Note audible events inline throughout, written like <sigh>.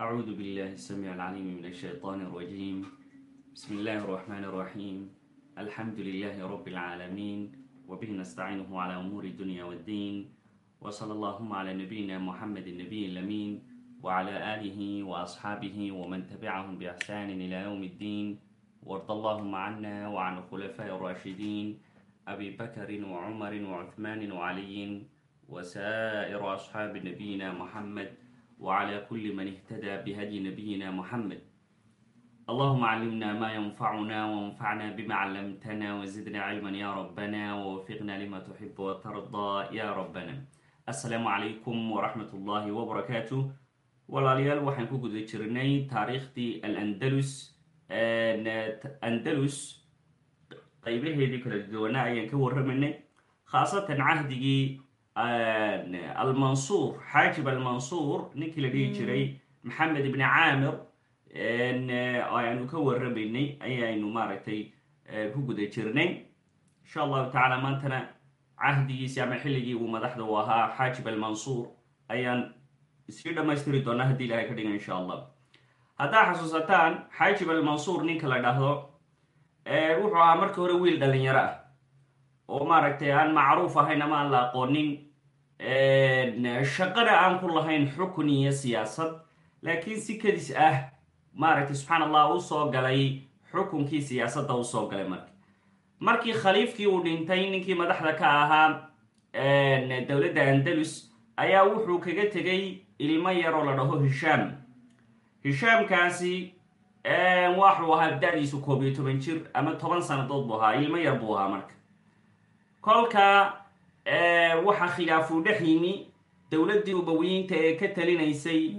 أعوذ بالله السميع العليم من الشيطان الرجيم بسم الله الرحمن الرحيم الحمد لله رب العالمين وبه نستعينه على أمور الدنيا والدين وصلى اللهم على نبينا محمد النبي الأمين وعلى آله وأصحابه ومن تبعهم بإحسان إلى يوم الدين وارض اللهم عنا وعن الخلفاء الراشدين أبي بكر وعمر وعثمان وعلي وسائر أصحاب نبينا محمد وعلى كل من اهتدى بهدي نبينا محمد اللهم علمنا ما ينفعنا وانفعنا بما علمتنا وزدنا علما يا ربنا ووفقنا لما تحب وترضى يا ربنا السلام عليكم ورحمة الله وبركاته walaalayaal waxaan ku guda jirnay taariikhdii alandalus andalus qaybaheedii kala duwanaa ayaan ka warramaynay khaasatan cahdigii almansuur xaajib almansuur ninkii la dhihi jiray maxamed ibni caamir aynu ka warramaynay ayaynu maaragtay ku guda jirnay insha allahu tacaala maantana cahdigiisi ama xilligii uu madaxda u ahaa xaajib almansuur ayaan isii dhammaystiri doonaa haddii ilahay ka dhiga insha allah haddaa xasuusataan xaajib almansuur ninka la dhahdo wuxuu ahaa markii hore wiil dhalinyaro ah oo maaragtay aan macruuf ahayn ama aan la aqoonin shaqana aan ku lahayn xukun iyo siyaasad. Laakiin si kadis ah maaragtay subxaan allah u soo galay xukunkii siyaasadda u soo galay marka. Markii khaliifkii uu dhintay ninkii madaxda ka ahaa dowladda andalus ayaa wuxuu kaga tegay ilmo yaroo la dhaho hishaam hishaamkaasi waxuu ahaa da-diisu koob iyo toban jir ama toban sanadood buu ahaa ilmo yar buu ahaa marka. Kolka waxaa khilaafuu dhex yimi dowladdii ubawiyiinta ee ka talinaysay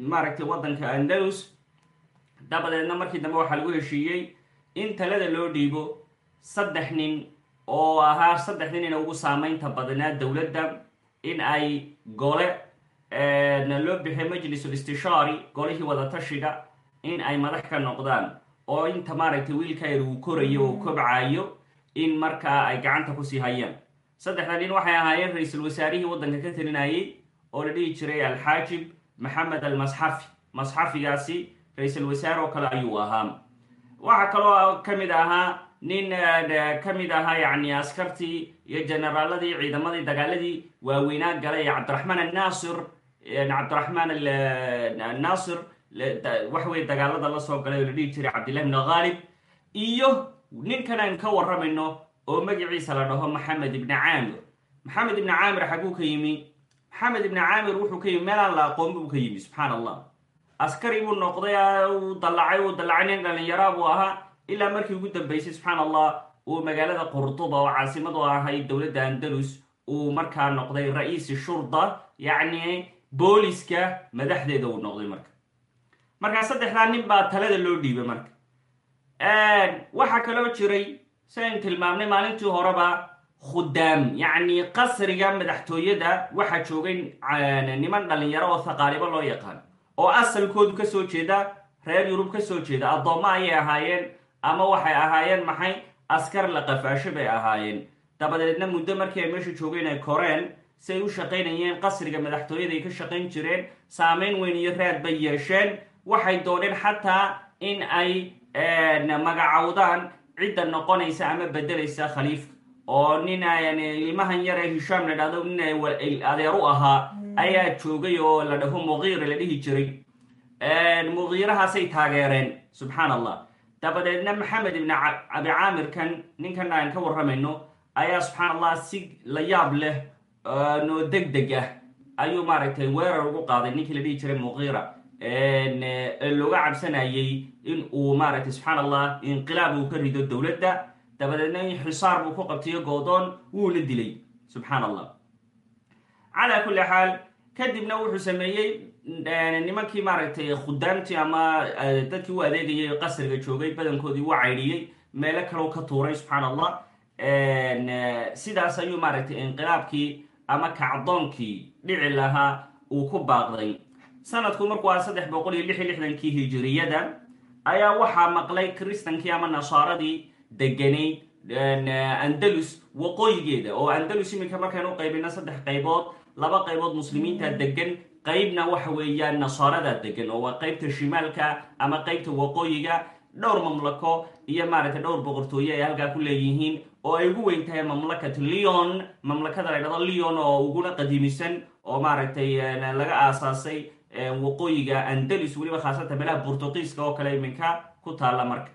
maaragtay waddanka andalus. Dabadeedna markii dambe waxaa lagu heshiiyey in talada loo dhiibo saddex nin oo ahaa saddex nin ina ugu saameynta badnaa dowladda in ay gole loo bixiyo majlisul istishaari golihii wadatashiga in ay madax ka noqdaan. Oo inta maaragtay wiilkayr uu korayo oo kobcayo in markaa ay gacanta ku sii hayaan. Saddexda nin waxay ahaayeen ra'iisul wasaarihii waddanka ka talinayay oo la dhihi jiray alxaajib maxamed almasxafi. Masxafigaasi ra'iisul wasaare oo kale ayuu ahaa. Waxaa kaloo ka mid ahaa nin ka mid ahaa yacni askartii iyo generaaladii ciidamadii dagaaladii waaweynaa galay ee cabdiraxmaan annaasir cabdiraxmaan annaasir waxa weye dagaalada la soo galay oo la dhihi jiray cabdillahi bn khaalib iyo ninkan aynu ka warramayno oo magaciisa la dhaho maxamed ibni caamir. Maxamed ibni caamir xaguu ka yimi. Maxamed ibni caamir wuxuu ka yimi meelaan la aqoon buu ka yimi subxaan allah askari buu noqday uu dallacay uu dallacay nin dhallinyaraa buu ahaa ilaa markii ugu dambeysay subxaan allah uu magaalada qurduba oo caasimadu ahayd dowladda andalus uu markaa noqday ra'iisi shurda yacni booliska madaxdeeda uu noqday marka. Markaa saddexdaa nin baa talada loo dhiibay marka waxaa kaloo jiray siaynu tilmaamnay maalintii horeba khudaam yacni qasriga madaxtooyada waxaa joogay niman dhalinyaro oo thaqaalibo loo yaqaan oo asalkoodu ka soo jeeda reer yurub ka soo jeeda addoommo ayay ahaayeen ama waxay ahaayeen maxay askar la qafaasho bay ahaayeen. Dabadeedna muddo markii ay meesha joogeen ay koreen si u shaqaynayeen qasriga madaxtooyada ay ka shaqayn jireen saameyn weyn iyo raad bay yeesheen waxay dooneen xataa in ay magacowdaan cidda noqonaysa ama bedelaysa khaliifka oo nin ilmahan yar ee hishaam la dhahdo nin adeer u ahaa ayaa joogay oo la dhaho muqiira la dhihi jiray. Muqiirahaasay taageereen subxaan allah dabadeedna maxamed ibni abi caamirkan ninkan aan ka warramayno ayaa subxaan allah si la yaab leh noo deg deg ah ayuu maaragtay weerar ugu qaaday. Ninkii la dhihi jiray muqiira looga cabsanayay in uu maaragtay subxaan allah inqilaab uu ka rido dowladda. Dabadeedna in xisaar buu ku qabtayo goodoon wuuna dilay subxaan allah calaa kulli xaal kadibna wuxuu sameeyey nimankii maaragtay khudaamtii ama dadkii u adeegayay qasriga joogay badankoodii u caydhiyey meelo kaleu ka tuuray subxaan allah sidaas ayuu maaragtay inqilaabkii ama kacdoonkii dhici lahaa uu ku baaqday sanadku markuu ah saddex boqol iyo lix iyo lixdankii hijiriyada ayaa waxaa maqlay kristankii ama nasaaradii deganay andalus waqooyigeeda oo andalus iminka markaynu qaybino saddex qaybood laba qaybood muslimiinta degan qeybna waxa weeyaan nasaarada degan oo waa qeybta shimaalka ama qeybta waqooyiga dhowr mamlako iyo maaragtay dhowr boqortooye ay halkaa ku leeyihiin oo ay ugu weyn tahay mamlakat leon mamlakada la dhahdo leon oo uguna qadiimisan oo maaragtay laga aasaasay waqooyiga andalus weliba khaasatan meelaha burtuqiiska oo kale iminka ku taala marka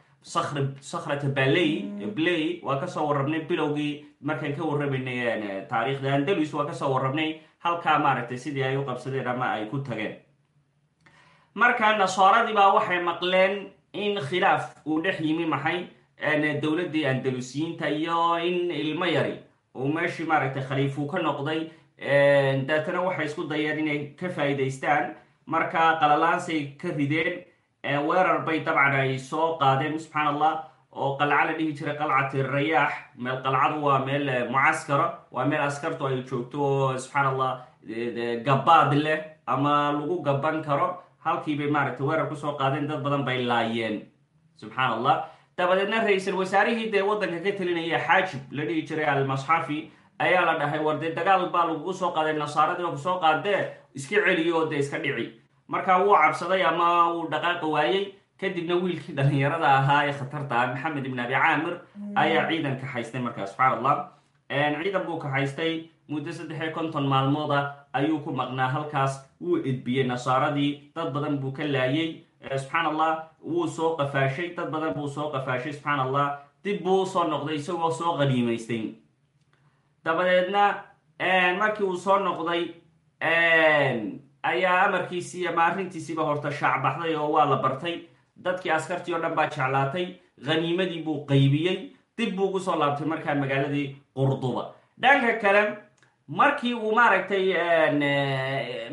sakhrata baley bley waa ka soo warrabnay bilowgii markaan ka warramaynay taariikhda andalus waa ka soo warrabnay halkaa maaragtay sidii ay u qabsadeen ama ay ku tageen. Marka nasaaradii baa waxay maqleen in khilaaf uu dhex yimi maxay dowladdii andalusiyiinta iyo in ilmo yari uu meeshii maaragtay khaliifuu ka noqday. Daatana waxay isku dayeen inay ka faa'iidaystaan marka qalalaansay ka rideen weerar bay dabcan ay soo qaadeen subxaan allah oo qalca la dhihi jiray qalcati rayaax. Meel qalcadu waa meel mucaskara waa meel askartu ay joogto oo subxaan allah gabaad leh ama lagu gaban karo. Halkii bay maaragtay weerar ku soo qaadeen dad badan bay laayeen subxaan allah dabadeedna ra'iisul wasaarihii dee waddanka ka telinaya xaajib la dhihi jiray almasxafi ayaa la dhahay war dee dagaal baa lagugu soo qaaday nasaaradii oo ku soo qaadee iska celiyo oo dee iska dhici. Marka wuu cabsaday ama wuu dhaqaaqi waayey. Kadibna wiilkii dhalinyarada ahaa ee khatarta ah maxamed ibn abi caamir ayaa ciidan kaxaystay markaa subxaan allah ciidan buu kaxaystay muddo saddexiyo konton maalmooda ayuu ku maqnaa halkaas. Wuu edbiyey nasaaradii dad badan buu ka laayay subxaan allah wuu soo qafaashay dad badan buu soo qafaashay subxaan allah dib buu u soo noqday isagoo soo qaniimaystay dabadeedna markii uu soo noqday ayaa amarkiisii ama arrintiisiiba horta shaacbaxday oo waa la bartay. Dadkii askartii oo dhan baa jeclaatay. Khaniimadii buu qaybiyey. Dib buu ugu soo laabtay markaa magaaladii qurduba dhanka kale markii uu maaragtay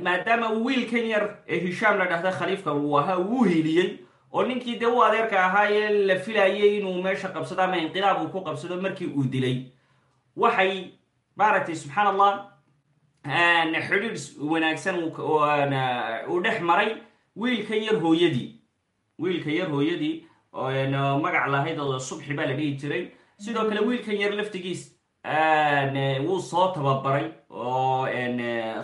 maadaama uu wiilkan yar ee hishaam la dhahda khaliifka uu ahaa uu heliyey oo ninkii dee u adeerka ahaa ee la filayay inuu meesha qabsado ama inqilaab uu ku qabsado markii uu dilay waxay maaragtay subxaan allah xidhiidh wanaagsan uu dhex maray wiilka yar hooyadii. Wiilka yar hooyadii magac lahayd oo subxi baa la dhihi jiray. Sidoo kale wiilkan yar laftigiis wuu soo tababaray oo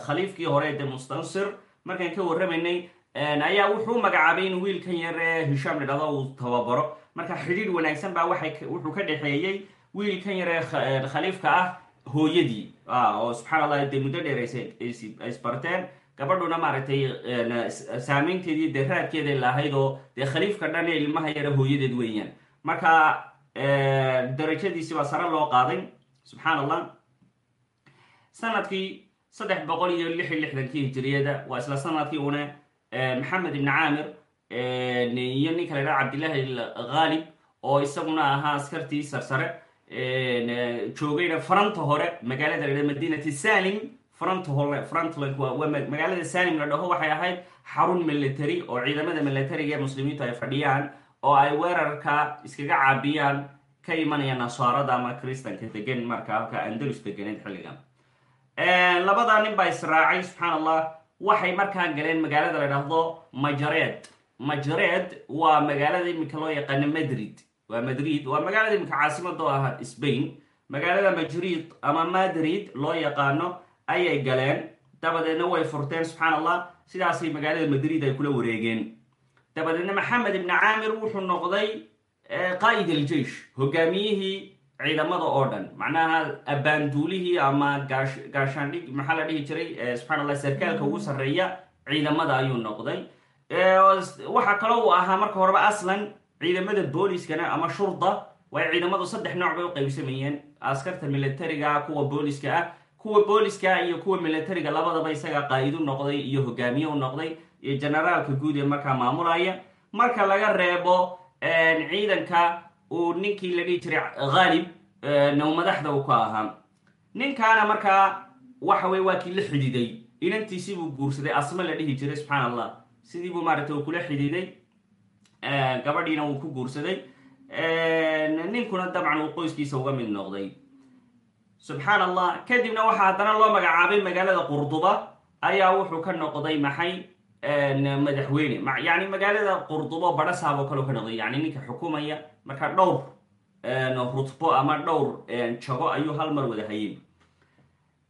khaliifkii hore de mustansir markaan ka warramaynay ayaa wuxuu magacaabay in wiilkan yar ee hishaam la dhahdo uu tababaro. Marka xidhiidh wanaagsan baa wuxuu ka dhexeeyey wiilkan yar ee khaliifka ah hooyadii. Oo subxaan allah dee muddo dheer ay isbarteen gabadhuna maaragtay saameynteedii dee raadkeeday lahayd oo dee khaliifka dhan ee ilmaha yare hooyadeed weeyaan. Marka darajadiisi baa sare loo qaaday subxaan allah sannadkii saddex boqol iyo lix iyo lixdankii hijiriyada waa isla sannadkii una maxamed ibni caamir iyo ninka la dhaha cabdillahi khaalib oo isaguna ahaa askartii sarsare joogayna faranta hore magaalada la madinati salim front hore frontlank waa magaalada salim la dhaho waxay ahayd xarun military oo ciidamada militariga ee muslimiintu ay fadhiyaan oo ay weerarka iskaga caabiyaan ka imanaya nasaarada ama kristanka degan marka halka andalus deganeed xilligan labadaa nin baa israacay subxaan allah waxay markaa galeen magaalada la dhahdo majareed majareed waa magaalada iminka loo yaqaano madrid waa madrid. Waa magaalada iminka caasimada oo ah spain. Magaalada majrid ama madrid loo yaqaano ayay galeen. Dabadeedna way furteen subxaan allah sidaasay magaalada madrid ay kula wareegeen. Dabadeedna maxamed ibni caamir wuxuu noqday qaa'id aljeish hogaamiyihii ciidamada oo dhan. Macnaha abaanduulihii ama gaashaandhig maxaa la dhihi jiray? Subxaan allah sarkaalka ugu sarreeya ciidamada ayuu noqday. Waxaa kaloo uu ahaa marka horeba aslan ciidamada booliskana ama shurda way ciidamadu saddex nooc bay u qaybsamayeen askarta militariga kuwa booliska ah kuwa booliska iyo kuwa militariga labadaba isaga qaa'idu noqday iyo hogaamiye u noqday iyo generaalka guud ee markaa maamulaya. Marka laga reebo ciidanka uu ninkii la dhihi jiray khaalib now madaxda uu ka ahaa. Ninkaana markaa waxa weye waa kii la xididay. Inantiisii buu guursaday asma la dhihi jiray subxaan allah sidii buu maaragtay uu kula xididay gabadhiina uu ku guursaday. Ninkuna dabcan uu qoyskiisa uga mid noqday. Subxaan allah kadibna waxaa haddana loo magacaabay magaalada qurduba ayaa wuxuu ka noqday maxay madaxweyne. Yani magaalada qurdubo badhasaab oo kale ka noqday. Yani ninka xukumaya marka dhowr rutbo ama dhowr jago ayuu hal mar wada hayay.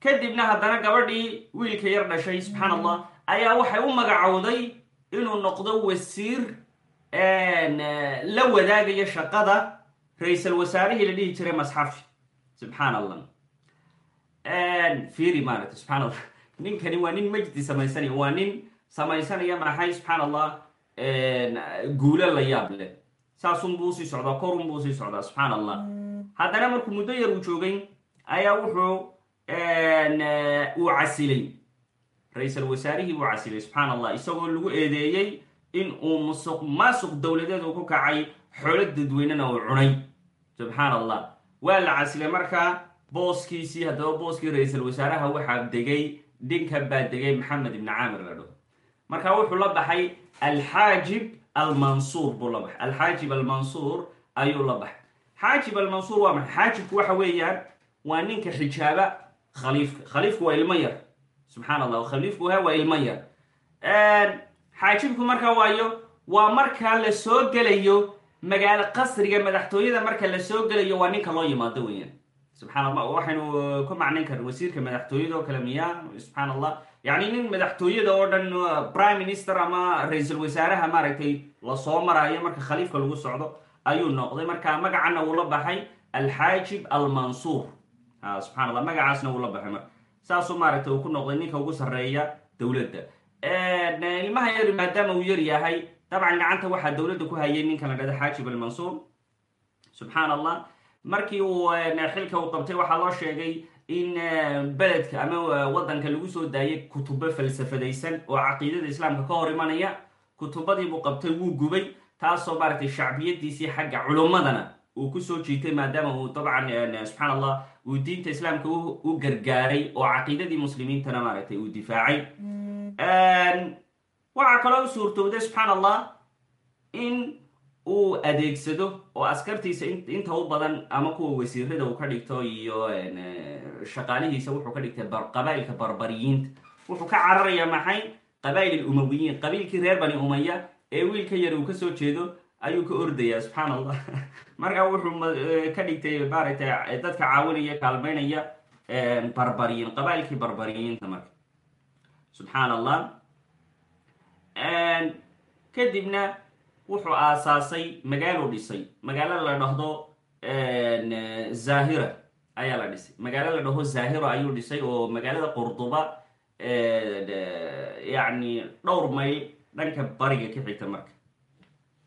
Kadibna haddana gabadhii wiilka yar dhashay subxaan allah ayaa waxay u magacowday inuu noqdo wasiir la wadaagaya shaqada ra'iisal wasaarihii la dhihi jiray masxafi subxaan allah fiiri maaragta subxaan allah <laughs> ninkani waa nin majdi samaysanaya waa nin samaysanaya maxay subxaan allah guulo la yaab leh. Saasunbuu u sii socdaa korunbuu u sii socdaa subxaan allah haddana markuu muddo yar uu joogay ayaa wuxuu uu casilay. Ra'iisal wasaarihii casilay subxaan allah isagoo lagu eedeeyey in uu musuq maasuq dowladeed uu ku kacay xoolo dadweynena uu cunay. Subxaan allah waa la casilay markaa booskiisii haddaba booskii ra'iisal wasaaraha waxaa degay dhinka baa degay maxamed ibni caamir la dhaho marka wuxuu la baxay alxaajib almansuur buu la baxay. Alxaajib almansuur ayuu la baxay. Xaajib almansuur waa maxay? Xaajibku waxa weeyaan waa ninka xijaaba khaliifka khaliifku waa ilmo yar. Subxaan allah khaliifku ha waa ilmo yar xaajibku marka waayo waa markaa la soo gelayo magaalo qasriga madaxtooyada marka la soo gelayo waa ninka loo yimaado weeyaan. Subxaan allah waxaynu ku macnayn karna wasiirka madaxtooyada oo kale miya subxaan allah yacni nin madaxtooyada oo dhan prime minister ama ra'iisul wasaaraha maaragtay la soo maraayo marka khaliifka lagu socdo ayuu noqday. Marka magacana uu la baxay alxaajib almansuur. Subxaan allah magacaasna uu la baxay marka saasuu maaragtay uu ku noqday ninka ugu sarreeya dowladda ilmaha yar maadaama uu yar yahay dabcan gacanta waxaa dowladda ku hayay ninkan la dhahda xaajib almansuur subxaan allah markii uu xilka uu qabtay waxaa loo sheegay in beledka ama waddanka lagu soo daayay kutubo falsafadaysan oo caqiidada islaamka ka hor imanaya kutubadiibuu qabtay wuu gubay taasoo maaragtay shacbiyadiisii xagga culummadana uu ku soo jiitay maadaama uu dabcan subxaan allah uu diinta islaamka u gargaaray oo caqiidadii muslimiintana maaragtay uu difaacay waxaa kaloo u suurtowday subxaan allah in uu adeegsado oo askartiisa inta u badan ama kuwa wasiirada uu ka dhigto iyo shaqaalihiisa wuxuu ka dhigtay qabaa'ilka barbariyiinta. Wuxuu ka cararayaa maxay? Qabaa'il ilumawiyiin qabiilkii reer bani umaya ee wiilka yar uu ka soo jeedo ayuu ka ordayaa subxaan allah <laughs> markaa wuxuu ka dhigtay maaragtay dadka caawinaya kaalmaynaya barbariyiin qabaa'ilkii barbariyiinta marka subxaan allah kadibna wuxuu aasaasay magaalo dhisay. Magaalo la dhahdo zahira ayaa la dhisay. Magaalo la dhaho zahiro ayuu dhisay oo magaalada qurduba yacni dhowr mayl dhanka bariga ka xigta marka.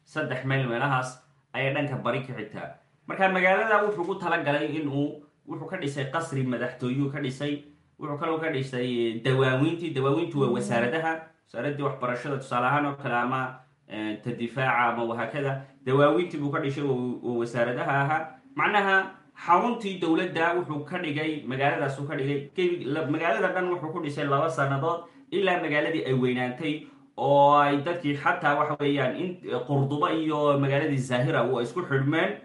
Saddex mayl meelahaas ayay dhanka bari ka xigtaa. Marka magaalada wuxuu ku talagalay inuu wuxuu ka dhisay qasri madaxtooyuu ka dhisay wuxuu kaloo ka dhisay dawaawiintii dawaawiintu waa wasaaradaha. Wasaaradii waxbarashada tusaale ahaan oo kale ama ta difaaca ama wahaakada dawaawiintii buu ka dhishay oo wasaaradaha ahaa. Macnaha xaruntii dowladda wuxuu ka dhigay magaaladaasuu ka dhigay magaalada dhan wuxuu ku dhisay laba sannadood ilaa magaaladii ay weynaantay oo ay dadkii xataa waxa weeyaan in qurduba iyo magaaladii zahira waa isku xidhmeen.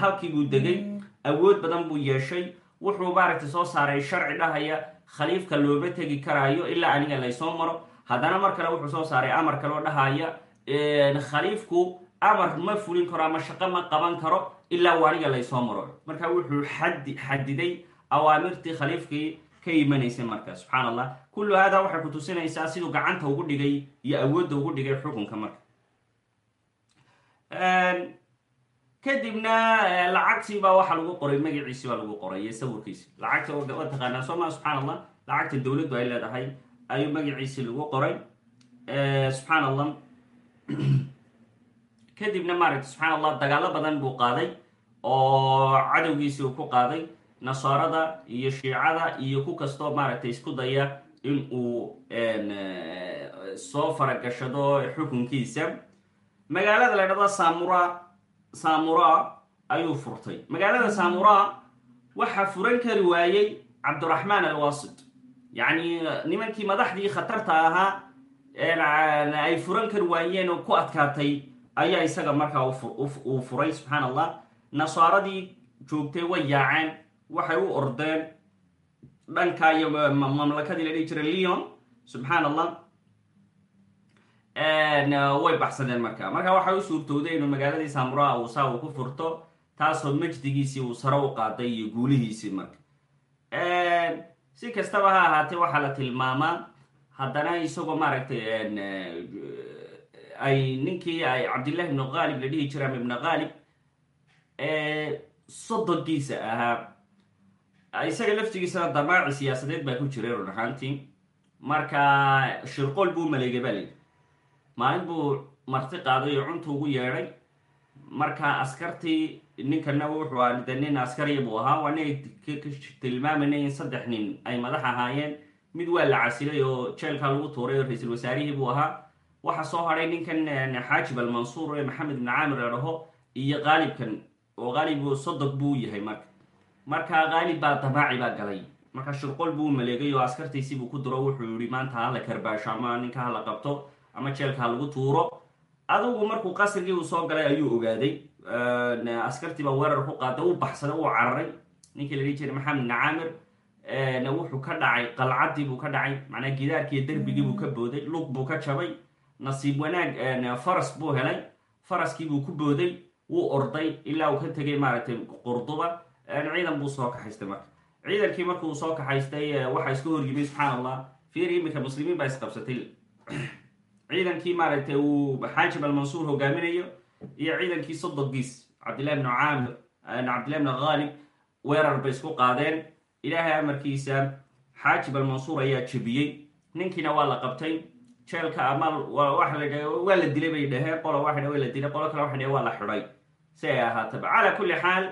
Halkii buu degay. Awood badan buu yeeshay wuxuu maaragtay soo saaray sharci dhahaya khaliifka looma tegi karaayo ilaa aniga laysoo maro. Haddana mar kale wuxuu soo saaray amar kaloo dhahaya khaliifku amar ma fulin karo ama shaqo ma qaban karo ilaa uu aniga laysoo maro. Marka wuxuu xadi xadiday awaamirtii khaliifkii ka imanaysay marka subxaan allah kullu haadaa waxay ku tusinaysaa siduu gacanta ugu dhigay iyo awoodda ugu dhigay xukunka marka kadibna lacagtii baa waxaa lagu qoray magaciisi baa lagu qoray iyo sawirkiisi. Lacagta waa taqaanaa soo maa subxaan allah lacagta dowladdu ay leedahay ayuu magaciisi lagu qoray. Subxaan allah <clears throat> kadibna maaragta subxaan allah dagaalo badan buu qaaday oo cadowgiisi uu ku qaaday nasaarada iyo shiicada iyo ku kastoo maaragtay isku daya in uu soo faragashado xukunkiisa. Magaalada la dhahdo samura samura ayuu furtay. Magaalada samura waxaa furan kari waayey cabduraxmaan alwasit yacni nimankii madaxdii khatarta ahaa ay furan kari waayeen oo ku adkaatay ayaa isaga markaa uu furay subxaan allah nasaaradii joogtay way yaaceen waxay u ordeen dhanka iyo mamlakadii la dhihi jiray leon subxaan allah way baxsadeen marka marka waxay u suurtowday inuu magaaladii samura uu saa uu ku furto taasoo majdigiisii uu sare u qaaday iyo guulihiisii marka. Si kastaba ha ahaatee waxaa la tilmaamaa haddana isagoo maaragtay ay ninkii ay cabdillahi ibnu qaalib la dhihi jira ama ibnu qaalib soddonkiisa ahaa. Isaga laftigiisana damaaci siyaasadeed baa ku jiray run ahaantii. Marka shirqool buu maleegay baa layidhi maalin buu marti qaaday oo cuntu ugu yeedhay? Marka askartii ninkana wuxuu a de nin askariya buu ahaa. Waa nin tilmaamayna in saddex nin ay madax ahaayeen. Mid waa la casilay oo jeelkaa lagu tuuray oo ra'iisul wasaarihii buu ahaa. Waxaa soo hadhay ninkan xaajib almansuur ee maxamed ibn caamir la dhaho iyo qaalibkan oo qaalib sodog buu yahay marka. Marka qaalib baa damaaci baa galay. Marka shirqol buu maleegay oo askartiisii buu ku diro wuxuu yihi maanta hala karbaasho ama ninka hala qabto ama jeelka ha lagu tuuro. Adugu markuu qasrigii uu soo galay ayuu ogaaday askartii baa weerar ku qaaday u baxsaday uu cararay. Ninkii la dhihi maxamed ibn caamir wuxuu ka dhacay qalcaddii buu ka dhacay macnaa gidaarkiiyo derbigii buu ka booday lug buu ka jabay nasiib wanaag faras buu helay. Faraskii buu ku booday wuu orday ilaa uu ka tegay maaragtay qurduba ciidan buu soo kaxaystay marka. Ciidankii markuu soo kaxaystay waxaa iska horyimay subxaan allah fiir iminka muslimiin baa isqabsatay ciidankii maaragtay uu xaajib almansuur hogaaminayo iyo ciidankii soddonkiis cabdillahi bnu caamir cabdillahi bnu khaalib weerar bay isku qaadeen. Ilaahay amarkiisa xaajib almansuur ayaa jebiyey. Ninkiina waa la qabtay. Jeelka ama waa la dilay bay dhaheen. Qolo waa waa la dilay qolo kale waa waa la xidhay. Si ay ahaataba. Calaa kulli xaal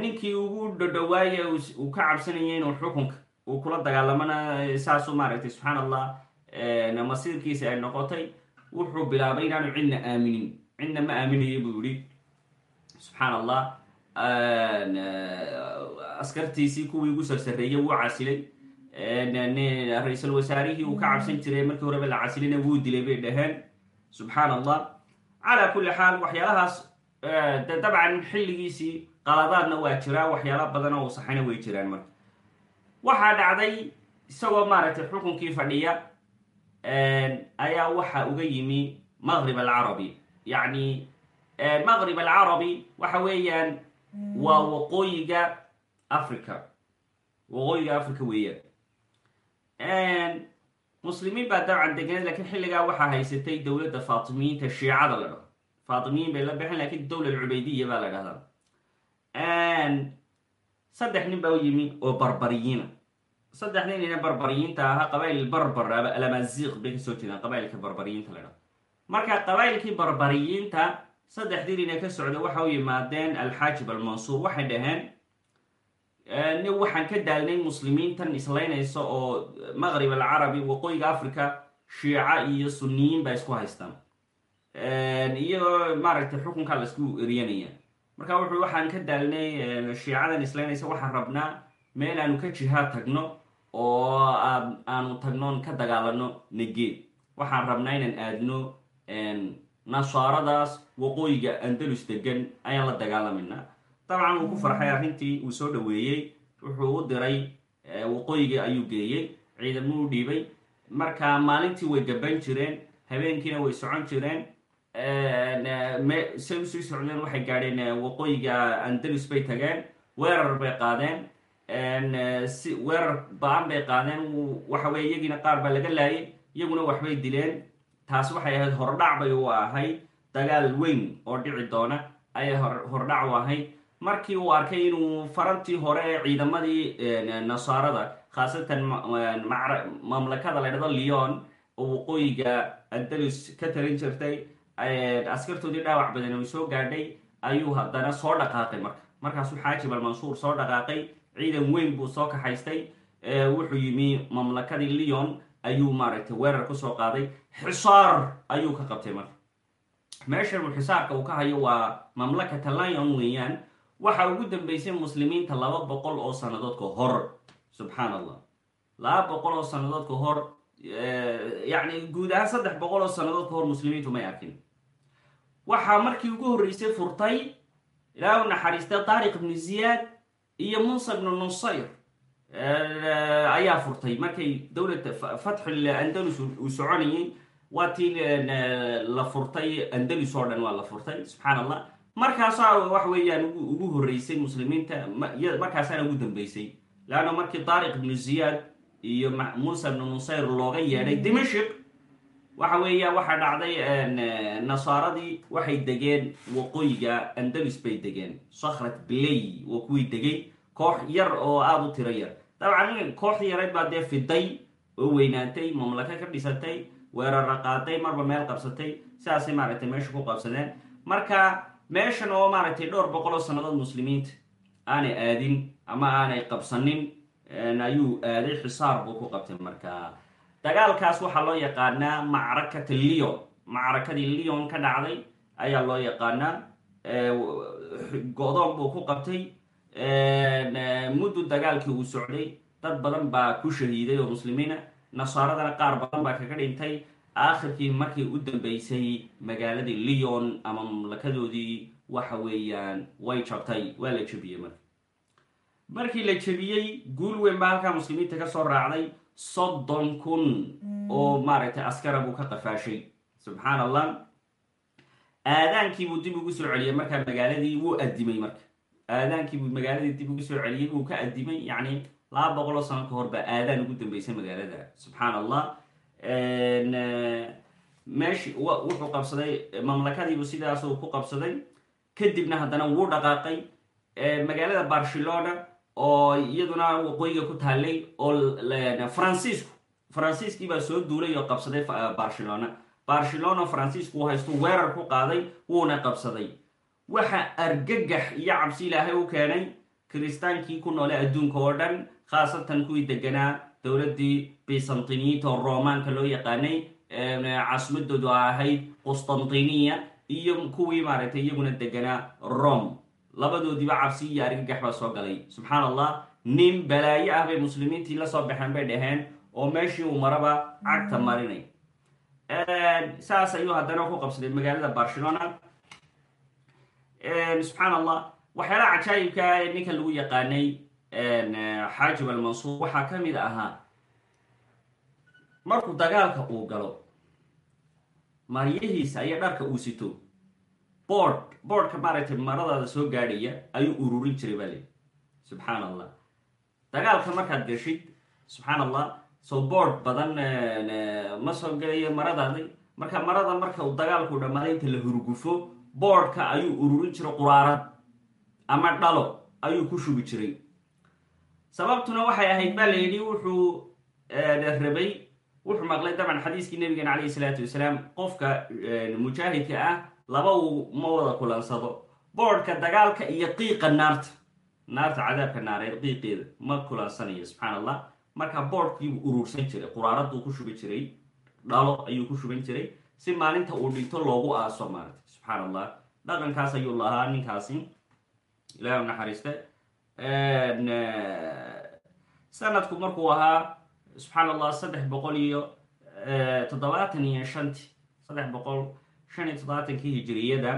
ninkii ugu dhodhowaaye uu ka cabsanayay inuu xukunka uu kula dagaalamana saasu maaragtay subxaan allah masiirkiisa ay noqotay wuxuu bilaabay inaanu cidna aaminin. Cidna ma aaminayo buu yihi subxaan allah askartiisii kuwii ugu sarsareeyey wuu casilay. Ra'iisul wasaarihii uu ka cabsan jiray markii horeba la casilina wuu dilay bay dhaheen. Subxaan allah calaa kulli xaal waxyaalahaas de dabcan xilligiisii qaladaadna waa jiraa waxyaala badan oo saxayna way jiraan marka. Waxaa dhacday isagoo maaragtay xukunkii fadhiya ayaa waxa uga yimi maqrib alcarabi yacni maqrib alcarabi waxa weeyaan waa waqooyiga africa waqooyiga africa weeyaan. Muslimiin baa dabcan deganeed lakiin xilligaa waxaa haysatay dowladda faatimiyiinta shiicada la dhaho. Faatimiyiin bay la bixin lakiin dowla alcubeydiya baa la dhahdaa saddex nin baa u yimi oo barbariyiina saddex nin ina barbariyiinta ahaa qabail barbar alamaziiq bay ka soo jeedaan qabailka barbariyiinta la marka qabailkii barbariyiinta saddexdii nina ka socda waxa u yimaadeen alxaajib almansuur waxay dhaheen ni waxaan ka daalnay muslimiintan islaynaysa oo maqrib alcarabi waqooyiga africa shiica iyo suniyiin baa isku haystaan iyagoo maaragtay xukunkaa la isku eryanaya marka wuxuu waxaan ka daalnay shiicadan islaynaysa waxaan rabnaa meel aanu ka jihaad tagno oo aanu tagnoon ka dagaalano nege waxaan rabnaa inaan aadno nasaaradaas waqooyiga andalus degan ayaan la dagaalamayna dabcan wuu ku farxay arrintii uu soo dhaweeyey wuxuu u diray waqooyiga ayuu geeyey. Ciidamuu u dhiibay. Marka maalintii way gaban jireen habeenkiina way socon jireen. Say u sii socdeen waxay gaadheen waqooyiga andalus bay tageen. Weerar bay qaadeen si weerar ba'an bay qaadeen. Waxa weye iyagiina qaar baa laga laayay. Iyaguna waxbay dileen. Taas waxay ahayd hordhac bay u ahayd dagaal weyn oo dhici doona ayay hordhac u ahayd markii uu arkay inuu farantii hore ee ciidamadii nasaarada khaasatan mamlakada la dhado leon oo waqooyiga andalus ka talin jirtay askartoodii dhaawac badan uu soo gaadhay ayuu haddana soo dhaqaaqay marka. Markaasuu xaajib almansuur soo dhaqaaqay ciidan weyn buu soo kaxaystay wuxuu yimi mamlakadii leon ayuu maaragtay weerar ku soo qaaday. Xisaar ayuu ka qabtay marka. Meeshan xisaarka uu ka hayo waa mamlakata lion weeyaan. Waxa ugu dambeysay muslimiinta laba boqol oo sannadood ka hor subxaan allah laba boqol oo sannadood ka hor yacni guud ahaan saddex boqol oo sannadood ka hor muslimiintu may arkin. Waxaa markii ugu horreysay furtay ilaa u naxariistay taariq ibnu ziyaad iyo muusa ibnu nusayr. Ayaa furtay. Markay dowlad fatxul andalus uu soconayay waa tii la furtay. Andalus oo dhan waa la furtay subxaan allah markaasaa wax weeyaan ugu horreysay muslimiinta markaasaana ugu dambeysay. Leanna markii taariq ibnu ziyaad iyo muusa ibnu nusayr looga yeedhay dimashik waxa weeya waxaa dhacday nasaaradii waxay degeen waqooyiga andalus bay degeen. Sakhrat blay waa kuwii degay koox yar oo aada u tiro yar. Dabcan kooxdii yarayd baa dee fiday oo weynaantay mamlaka ka dhisatay weerara qaaday marba meel qabsatay. Sidaasay maaragtay meesha ku qabsadeen. Marka meeshan oo maaragtay dhowr boqol oo sannadood muslimiinta aanay aadin ama aanay qabsanin ayuu aaday xisaar buu ku qabtay marka dagaalkaas waxaa loo yaqaanaa macrakata leon macrakadii leon ka dhacday ayaa loo yaqaanaa go-doon buu ku qabtay muddu dagaalkii uu socday. Dad badan baa ku shahiiday oo muslimiina nasaaradana qaar badan baa kaga dhintay. Aakhirkii markii u dambeysay magaaladii leon ama mamlakadoodii waxa weeyaan way jabtay waa la jebiyey marka markii la jebiyey guul weyn baa halkaa muslimiinta ka soo raacday soddon kun oo maaragtay askara buu ka qafaashay subxaan allah aadaankiibuu dib ugu soo celiyey markaa magaaladii wuu addimay marka aadaankiibuu magaaladii dib ugu soo celiyey wuu ka addimay yacni laba boqol oo sano ka hor baa aadaan ugu dambeysay magaalada subxaan allah meeshi wuxuu qabsaday mamlakadiibu sidaasuu ku qabsaday kadibna haddana wuu dhaqaaqay magaalada barcelona oo iyaduna waqooyiga ku taallay oo francisco. Franciscii baa soo duulay oo qabsaday barcelona. Barcelona francisco uu haysto weerar ku qaaday wuuna qabsaday. Waxa argagax iyo cabsi ilaahay u keenay kiristaankii ku noole adduunka oo dhan khaasatan kuwii deganaa dowladdii byzantiniyiinta oo romaanka loo yaqaanay caasimadoodu ahayd qustantiniya iyo kuwii maaragtay iyaguna deganaa rome labadoodiiba cabsi iyo argagax baa soo galay. Subxaan allah nin balaayo ah bay muslimiintii la soo baxeen bay dhaheen oo meeshii uu maraba cagta marinay. Saas ayuu haddana ku qabsaday magaalada barcelona. Subxaan allah waxyaalaha cajaayibka ee ninka lagu yaqaanay xaajib almansuur waxaa ka mid ahaa markuu dagaalka uu galo maryahiisa iyo dharka uu sito boord boordka maaragtay maradaada soo gaadhaya ayuu ururin jiray baa leyi subxaan allah dagaalka markaad gashid subxaan allah so boord badan ma soo gelayo maradaadi marka marada marka uu dagaalku dhammaaday inta la hurgufo boordka ayuu ururin jiray quraarad ama dhalo ayuu ku shubi jiray. Sababtuna waxay ahayd baa la yidhi wuxuu rabay wuxuu maqlay dabcan xadiiskii nabigeena calayhi salaatu wasalaam. Qofka mujaahidka ah laba uu ma wada kulansado boordhka dagaalka iyo qiiqa naarta. Naarta cadaabka naareed qiiqeeda. Ma kulansanayo subxaan allah marka boordhkiibuu urursan jiray quraaraduu ku shubi jiray dhalo ayuu ku shuban jiray. Si maalinta uu dhinto loogu aaso maarata subxaan allah dhaqankaas ayuu lahaa ninkaasi. Ilaah u naxariiste. Sanadku markuu ahaa subxaan allah saddex boqol iyo toddobaatan iyo shanti. Saddex boqol shan iyo toddobaatankii hijiriyada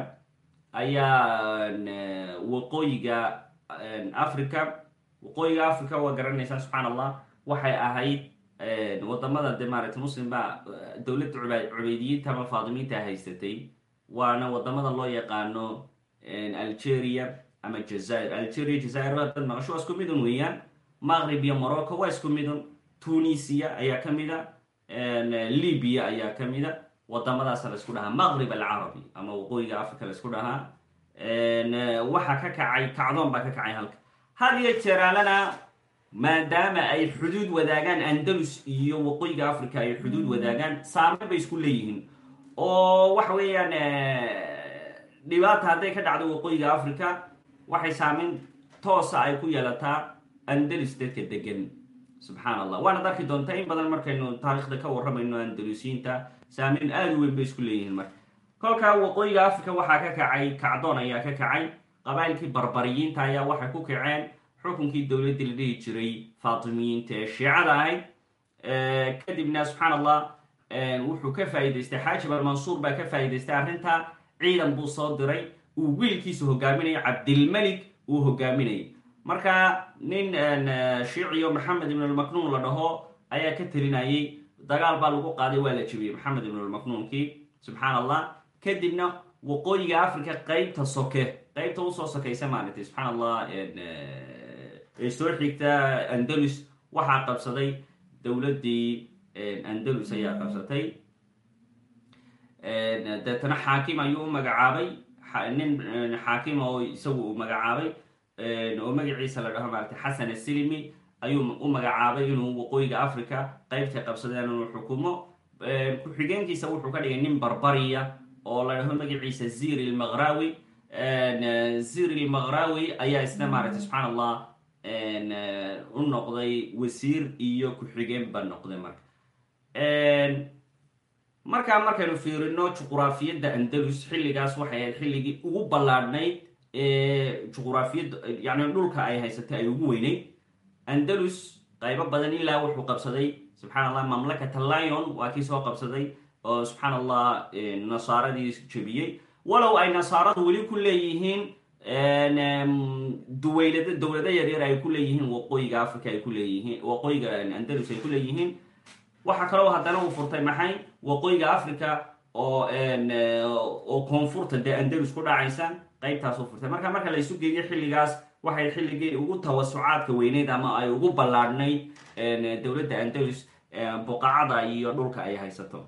ayaa waqooyiga africa waqooyiga africa waa garanaysaa subxaan allah waxay ahayd waddamada de maaragtay muslim baa dowladda cubeydiyiinta ama faadimiinta haysatay. Waana waddamada loo yaqaano algeria ama jazair. Algeria jazair dad maqasho waa isku midun weeyaan. Maqrib iyo morocco waa isku midun tunisia ayaa ka mida libya ayaa ka mida wadamadaasa la isku dhahaa maqrib alcarabi ama waqooyiga africa la isku dhahaa waxaa ka kacay kacdoon baa ka kacay halka. Had iyo jeeraalana maadaama ay xuduud wadaagaan andalus iyo waqooyiga africa ay xuduud wadaagaan saameyn bay isku leeyihiin. Oo waxa weeyaan dhibaata hadday ka dhacdo waqooyiga africa waxay saameyn toosa ay ku yeelataa andalus dadka degan subxaan allah waanad arki doontaa in badan markaynu taariikhda ka warramayno andalusiyiinta saameyn aada u weyn bay isku leeyihiin marka. Kolkaa waqooyiga africa waxaa ka kacay kacdoon ayaa ka kacay qabaa'ilkii barbariyiinta ayaa waxay ku kaceen xukunkii dowladdii la dhihi jiray faatimiyiinta ee shiicada ahayd kadibna subxaan allah wuxuu ka faa'iidaystay xaajib almansuur baa ka faa'iidaystay arrinta. Ciidan buu soo diray uu wiilkiisa hogaaminaya cabdilmelik uu hogaaminayay. Marka nin shiiciyo maxamed ibn almaknuun la dhaho ayaa ka telinayay dagaal baa lagu qaaday waa la jebiyey maxamed ibn almaknuunkii subxaan allah kadibna waqooyiga africa qeybta soke qeybta u soo sokaysa maaragtay subxaan allah ee soo xigta andalus waxaa qabsaday dowladdii andalus ayaa qabsatay. Deetana xaakim ayuu u magacaabay. Nin xaakim oo isagu uu magacaabay. Oo magaciisa la dhaho maarata xasan asilimi ayuu u magacaabay inuu waqooyiga africa qeybtay qabsadeen inuu xukumo. Ku-xigeenkiisa wuxuu ka dhigay nin barbariya oo la dhaho magaciisa zir ilmaqrawi zir ilmaqrawi ayaa isna maaragtay subxaan allah u noqday wasiir iyo ku-xigeen ba noqday marka. Markaa markaynu fiirino juquraafiyadda andalus xilligaas waxay ahayd xilligii ugu ballaadhnayd ee juquraafiyadda yani dhulka ay haysatay ay ugu weyneyd andalus qaybo badan ilaa wuxuu qabsaday subxaan allah mamlakata lion waa kii soo qabsaday oo subxaan allah nasaaradii jebiyey. Walow ay nasaaradu weli ku leeyihiin duwaylada dowlado yaryar ay ku leeyihiin waqooyiga africa ay ku leeyihiin waqooyiga andalus ay ku leeyihiin. Waxaa kaloo haddana uu furtay maxay? Waqooyiga africa oo oo koonfurta dee andalus ku dhacaysa qeybtaasuu furtay. Marka marka la isu geeyo xilligaas waxay xilligii ugu tawasucaadka weyneyd ama ay ugu ballaadhnayd dowladda andalus buqacada iyo dhulka ay haysato.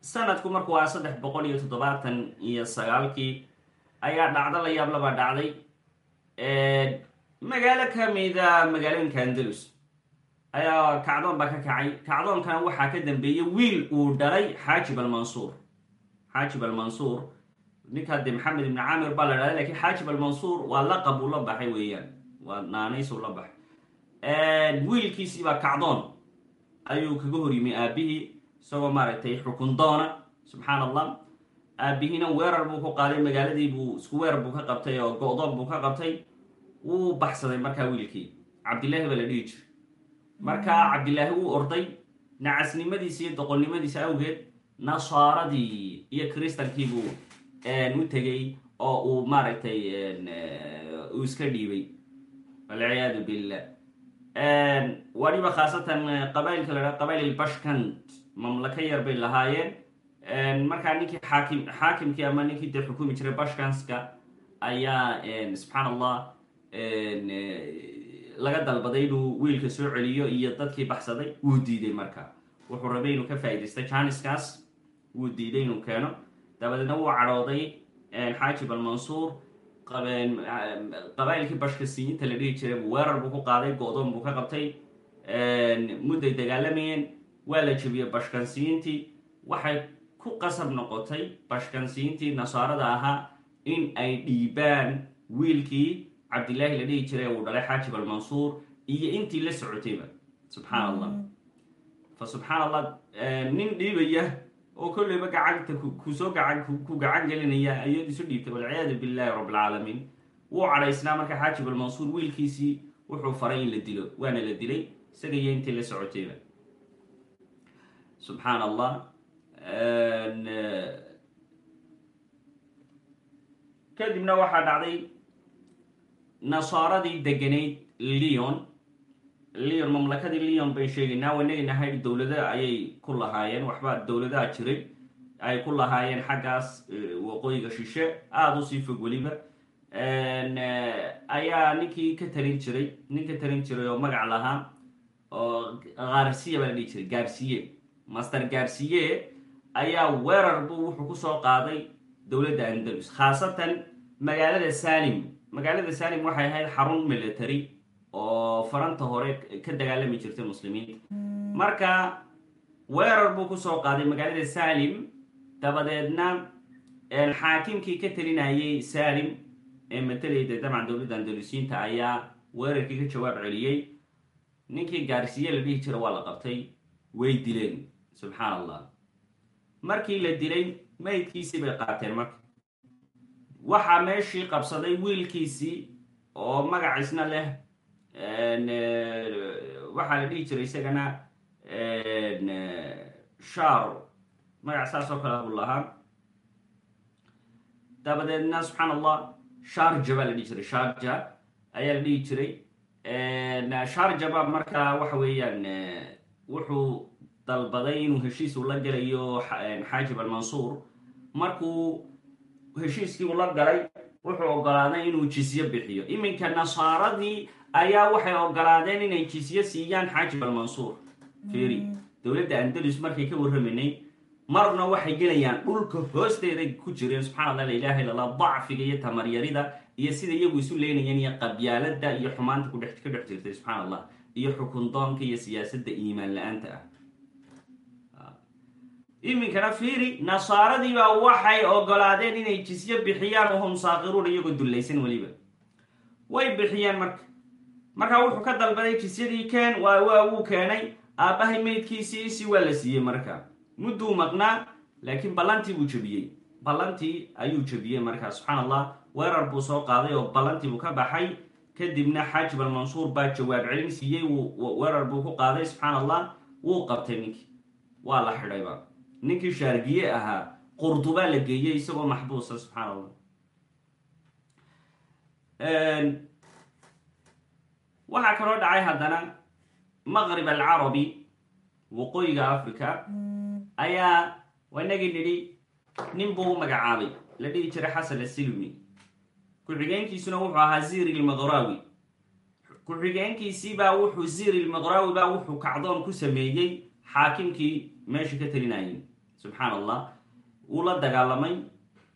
Sanadku marku waa saddex boqol iyo toddobaatan iyo sagaalkii ayaa dhacdo la yaab laba dhacday. Magaalo kamida magaalooyinka andalus ayaa kacdoon baa ka kacay. Kacdoonkana waxaa ka dambeeyey wiil uu dhalay xaajib almansuur. Xaajib almansuur ninkaa dee maxamed ibni caamir baa la dhalay lakiin xaajib almansuur waa laqab uu la baxay weeyaan. Waa naanaysuu la baxay. Wiilkiisii baa kacdoon. Ayuu kaga hor yimi aabihii isagoo maaragtay xukun doona subxaan allah aabihiina weerar buu ku qaaday magaaladii buu isku weerar buu ka qabtay oo go-doon buu ka qabtay. Wuu baxsaday markaa wiilkii. Cabdillaahi baa la dhihi jiray. Markaa cabdillaahi wuu orday nacasnimadiisa iyo doqonnimadiisa awgeed nasaaradii iyo kristankii buu u tegay oo uu maaragtay uu iska dhiibay walciyaadu billah. Waliba khaasatan qabailka la dhaha qabail ilbashkant mamlaka yar bay lahaayeen markaa ninkii xaakim ama ninkii dee xukumi jiray bashkanska ayaa subxaan allah laga dalbaday inuu wiilka soo celiyo iyo dadkii baxsaday wuu diiday marka. Wuxuu rabay inuu ka faa'idaystay janiskaas wuu diiday inuu keeno dabadeedna wuu cadhooday xaajib almansuur qabailkii bashkasiyiinta la dhihi jiray weerar buu ku qaaday go-doon buu ka qabtay mudday dagaalamayeen waa la jebiyey bashkansiyiintii waxay ku qasab noqotay bashkansiyiintii nasaarada ahaa in ay dhiibaan wiilkii cabdillaahi la dhihi jiray uu dhalay xaajib almansuur iyo intii la socotayba. Subxaan allah fa subxaan allah nin dhiibaya oo kolleyba gacanta ku soo ku gacan gelinaya ayaad isu dhiibtay walciyaadu billahi rabb alcaalamiin wuu cadhaysnaa marka xaajib almansuur wiilkiisii wuxuu faray in la dilo waana la dilay isaga intii la socotayba. Subxaan allah kadibna waxaa dhacday nasaaradii deganayd leon leon mamlakadii leon bay sheegaynaa wanaginahay dowlado ayay ku lahaayeen waxba dowladaha jiray ay ku lahaayeen xaggaas waqooyiga shishe aada u sii fog weliba. Ayaa ninkii ka talin jiray nin ka talin jiray oo magac lahaa oo garsiya baa la dhihi jiray garsiye master garsiye ayaa weerar buu wuxuu ku soo qaaday dowladda andalus khaasatan magaalada salim magaalada salim waxay ahayd xarun military oo faranta hore ka dagaalami jirtay muslimiinta. Marka weerar buu ku soo qaaday magaalada salim dabadeedna xaakimkii ka talinayay salim ee matalayda dabcan dowladda andalusiyiinta ayaa weerarkii ka jawaab celiyey ninkii gaarsiye la dhihi jira waa la qabtay way dileen subxaan allah markii la dilay maydkiisii bay qaateen marka. Waxaa meeshii qabsaday wiilkiisii oo magaciisna leh waxaa la dhihi jiray isagana shar magac saas oo kale buu lahaa. Dabadeedna subxaan allah sharja baa la dhihi jiray. Sharja ayaa la dhihi jiray. Sharjaba markaa waxa weeyaan wuxuu dalbaday inuu heshiis ula galayo xaajib almansuur. Markuu heshiiskii ula galay wuxuu ogolaaday inuu jisye bixiyo. Iminka nasaaradii ayaa waxay ogolaadeen inay jisye siiyaan xaajib almansuur feri dowladda andalus markay ka warramaynay marna waxay gelayaan dhulka hoosteeday ku jireen subxana allah la ilaha illa allah dacfiga iyo tamaryarida iyo sida iyagu isu leynayeen iyo qabyaalada iyo xumaanta ka dhex jirtay subxana allah iyo xukun doonka iyo siyaasadda iimaan la'aanta ah. Iminkana fiiri nasaaradiibaa waxay ogolaadeen inay jisye bixiyaan wahum saakiruun iyagoo dullaysan weliba. Way bixiyeen marka markaa wuxuu ka dalbaday jisyadii keen waa waa wuu keenay. Aabbahay meydkiisii si waa la siiyey marka. Mudduu maqnaa laakiin ballantii buu jebiyey ballantii ayuu jebiyey markaa subxaan allah weerar buu soo qaaday oo ballantii buu ka baxay. Kadibna xaajib almansuur baa jawaab celin siiyey. Weerar buu ku qaaday subxaan allah wuu qabtay ninkii. Waa la xidhayba ninkii shaargiye ahaa qurdubaa la geeyey isagoo maxbuusa subxaan allah waxaa kaloo dhacay haddana maqrib alcarabi waqooyiga africa ayaa wanagii nidhi nin buu u magacaabay. La dhihi jiray xasan asilmi ku-xigeenkiisuna wuxuu ahaa zir ilmaqrawi ku-xigeenkiisiibaa wuxuu zir ilmaqrawi baa wuxuu kacdoon ku sameeyey xaakimkii meesha ka talinayay subxaan allah wuu la dagaalamay.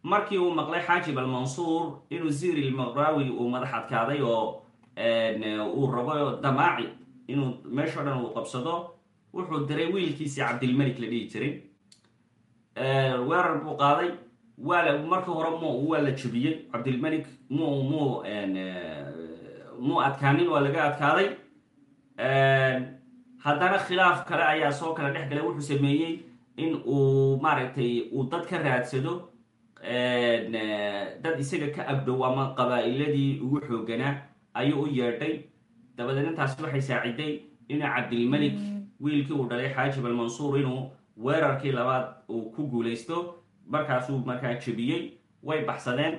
Markii uu maqlay xaajib almansuur inuu zir ilmaqrawi uu madax adkaaday oo uu rabo damaaci. Inuu meeshao dhan uu qabsado wuxuu diray wiilkiisii cabdilmelik la dhihi jiray. Weerar buu qaaday. Waa marka hore m waa la jebiyey. Cabdilmelik mu mu muu adkaanin waa laga adkaaday. Haddana khilaaf kale ayaa soo kala dhex galay. Wuxuu sameeyey in uu maaragtay uu dad ka raadsado. Dad isaga ka agdhow ama qabaa'iladii ugu xooganaa ayuu u yeedhay. Dabadeed intaasi waxay saaciday inuu cabdilmelik wiilkii uu dhalay xaajib almansuur inuu weerarkii labaad uu ku guulaysto. Markaasuu markaa jebiyey way baxsadeen.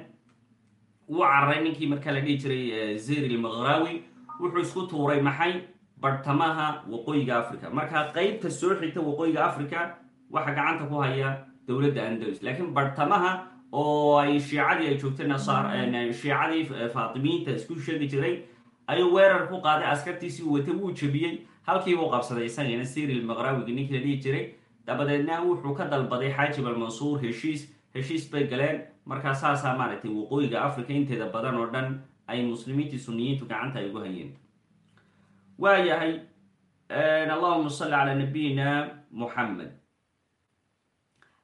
Wuu cararay ninkii markaa la dhihi jiray zir ilmaqrawi wuxuu isku tuuray maxay? Bartamaha waqooyiga africa markaa qeybta soo xigta waqooyiga africa waxa gacanta ku haya dowladda andalus. Laakiin bartamaha oo ay shiicadii ay joogtay nasaar shiicadii faatimiyiinta isku sheegi jiray ayuu weerar ku qaaday askartiisii uu watay wuu jebiyey halkiibuu qabsaday isagana sir ilmaqrawigi ninkii la dhihi jiray. Dabadeedna wuxuu ka dalbaday xaajib almansuur heshiis heshiis bay galeen. Markaa saasaa maaragtay waqooyiga africa inteeda badan oo dhan ay muslimiintii suniyiintu gacanta ay ugu hayeen. Waa yahay allahuma salli calaa nabiyina muxamed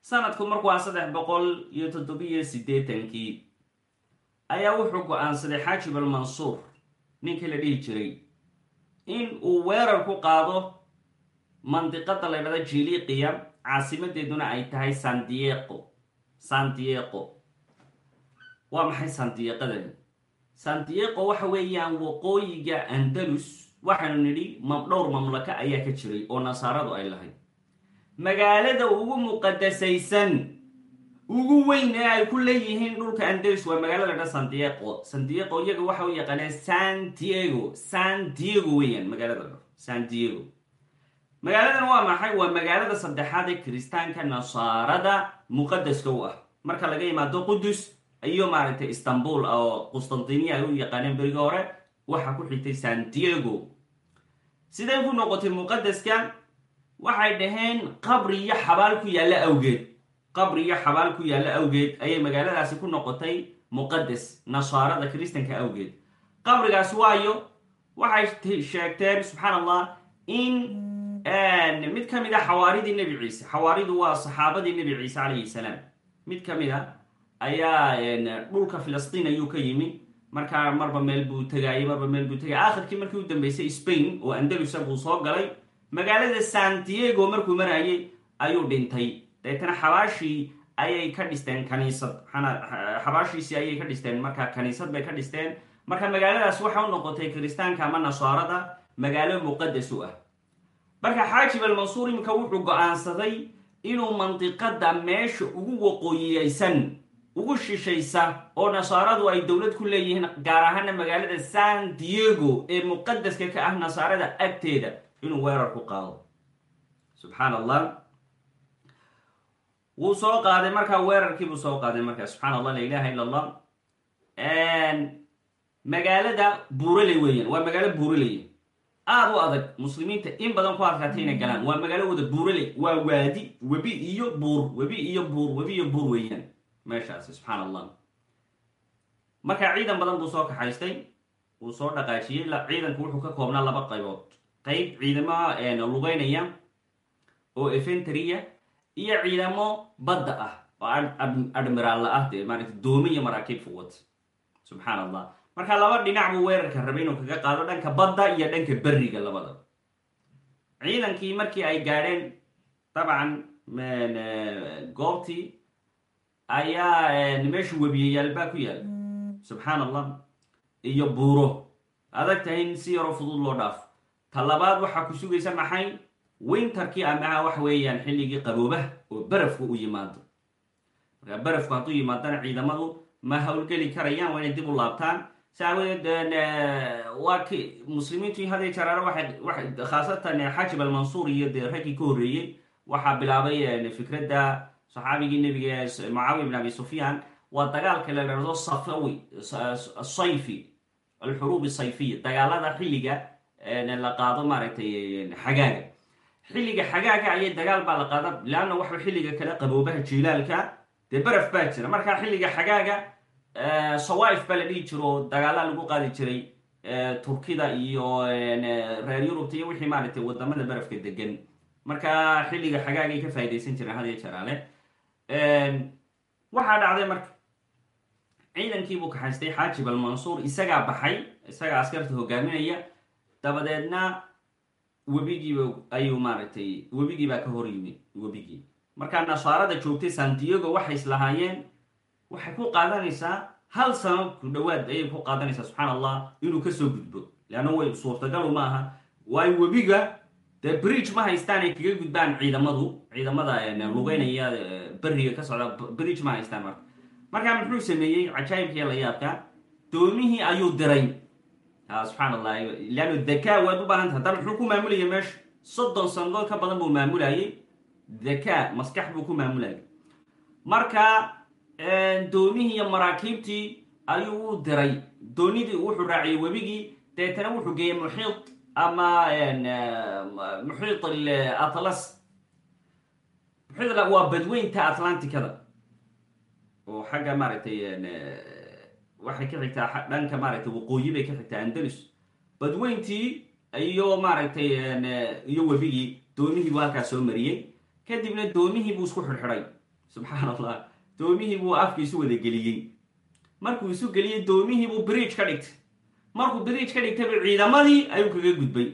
sanadku markuu a saddex boqol iyo toddobiyo siddeetankii ayaa wuxuu go'aansaday xaajib almansuur ninkii la dhihi jiray in uu weerar ku qaado mandiqada la ydhahda jiliqiya caasimadeeduna ay tahay sandiego sandiego waa maxay sandiiqadani sandiego waxa weeyaan waqooyiga andalus waxaanu nidhi dhowr mamlaka ayaa ka jiray oo nasaaradu ay lahayd magaalada ugu muqadasaysan ugu weyn ee ay ku leeyihiin dhulka andalus waa magaalada la dha sandiego sandiego iyaga waxa u yaqaaneen san diego. San diego weeyaan magaalada dha san diego. Magaaladan waa maxay? Waa magaalada saddexaad ee kiristaanka nasaarada muqadaska u ah. Marka laga yimaado qudus iyo maaragtay istanbul oo qustantiniya ay u yaqaaneen berigi hore waxaa ku xigtay san diego. Siday ku noqotay muqadaska waxay dhaheen qabri iyo xabaal ku yaalla awgeed. Qabri iyo xabaal ku yaalla awgeed ayay magaaladaasi ku noqotay muqadas nasaarada kiristanka awgeed. Qabrigaasi waayo waxay sheegteen subxaan allah in mid ka mid a xawaaridii nebi ciise. Xawaaridu waa saxaabadii nebi ciise calayhi salaam. Mid ka mid a ayaa dhulka filistiin ayuu ka yimi. Markaa marba meel buu tegayay marba meel buu tegayay aakhirkii markii u dambeysay spain oo andalusa buu soo galay magaalada santiago markuu marayay ayuu dhintay. Deetana xabaashii ayay ka dhisteen kaniisad. Xabaashiisii ayay ka dhisteen markaa kaniisad bay ka dhisteen. Marka magaaladaas waxa u noqotay kiristaanka ama nasaarada magaalo muqadas u ah. Marka xaajib almansuur iminka wuxuu go'aansaday inuu mandiqada meesha ugu waqooyiyeysan ugu shishaysa oo nasaaradu ay dowlad ku leeyihiin gaar ahaana magaalada san diego ee muqadaska ka ah nasaarada agteeda inuu weerar ku qaado. Subxaan allah wuu soo qaaday markaa weerarkiibuu soo qaaday markaa. Subxaan allah la ilaha illa allah magaalada buuraley weeyaan waa magaalo buuraley. Aada u adag muslimiinta in badan ku adkaatay inay galaan. Waa magaalo wada buuraley waa waadi webi iyo buur webi iyo buur webi iyo buur weeyaan. Meeshaasi subxaan allah marka ciidan badan buu soo kaxaystay. Uu soo dhaqaajiyey ciidanku wuxuu ka koobnaa laba qaybood qayb ciidamo lugeynaya oo efentriya iyo ciidamo badda ah. Oo admiraalla ah dee maarata doomi iyo maraakiib fuwad subxaan allah marka laba dhinac buu weerarka rabay inuu kaga qaado dhanka badda iyo dhanka berriga labada ciidankii markii ay gaadheen dabcan goobtii ayaa meeshu webiyayaal baa ku yaal subxaan allah iyo buuro adag tahay in si yaroo fudud loo dhaafo ta labaad waxaa ku sugaysa maxay? Winterkii amaha waxa weeyaan xilligii qaboobaha oo barafku u yimaado. Markaa barafku hadduu yimaadana ciidamadu ma howlgeli karayaan waa inay dib u laabtaan. Si aawadeed waa ki muslimiintu hadee jaraare waxay khaasatan xajib almansuur iyo dee raggii ka waxaa bilaabay fikradda saxaabigii nebiga mucaawiya bin abi sufyaan waa dagaalka la dhahdo safawi sayfi alxuruub sayfiya dagaalada xilliga la qaado maaragtay xagaaga. Xilliga xagaaga ayay dagaal baa la qaada leanna waxa xilliga kale qaboobaha jiilaalka dee baraf baa jira. Markaa xilliga xagaaga sawaif baa la dhihi jiro dagaalaa lagu qaadi jiray turkida iyo reer yurubta iyo wixii maaragtay waddamada barafka degan markaa xilliga xagaagay ka faa'idaysan jireen had iyo jaraale waxaa dhacday marka ciidankii buu kaxaystay xaajib almansuur isagaa baxay isagaa askarta hogaaminaya dabadeedna webigiiba ayuu maaragtay webigii baa ka hor yimi webigii. Markaa nasaarada joogtay san diego waxay islahaayeen waxay ku qaadanaysaa hal sano ku dhowaad ayay ku qaadanaysaa subxaan allah inuu ka soo gudbo. Leanna way suurtagalu ma aha. Waayo webiga dee bridge ma haystaan ay kaga gudbaan ciidamadu? Ciidamada lugeynaya beriga ka socda bridge ma haystaan marka. Markaa muxuu sameeyey cajaayibkii la yaabka doomihii ayuu diray subxaan allah leanno dakaa waad u baahanta haddana muxuu ku maamulayay meesha soddon sannadood ka badan buu maamulayay dakaa maskax buu ku maamulayay marka doomihii iyo maraakiibtii ayuu u diray doonidii wuxuu raaciyay webigii deetana wuxuu geeyey muxiid ama muxiid atlas muxiid waa badweynta atlanticada oo xagga maaragtay waxay ka xigtaa dhanka maaragtay waqooyi bay ka xigtaa andalus. Badweyntii iyo maaragtay iyo webigii doomihii buu halkaas soo mariyey. Kadibna doomihii buu isku xidhxidhay. Subxaan allah doomihii buu afka isu wada geliyey. Markuu isu geliyey doomihii buu bridge ka dhigtay. Markuu bridge ka dhigtayba ciidamadii ayuu kaga gudbay.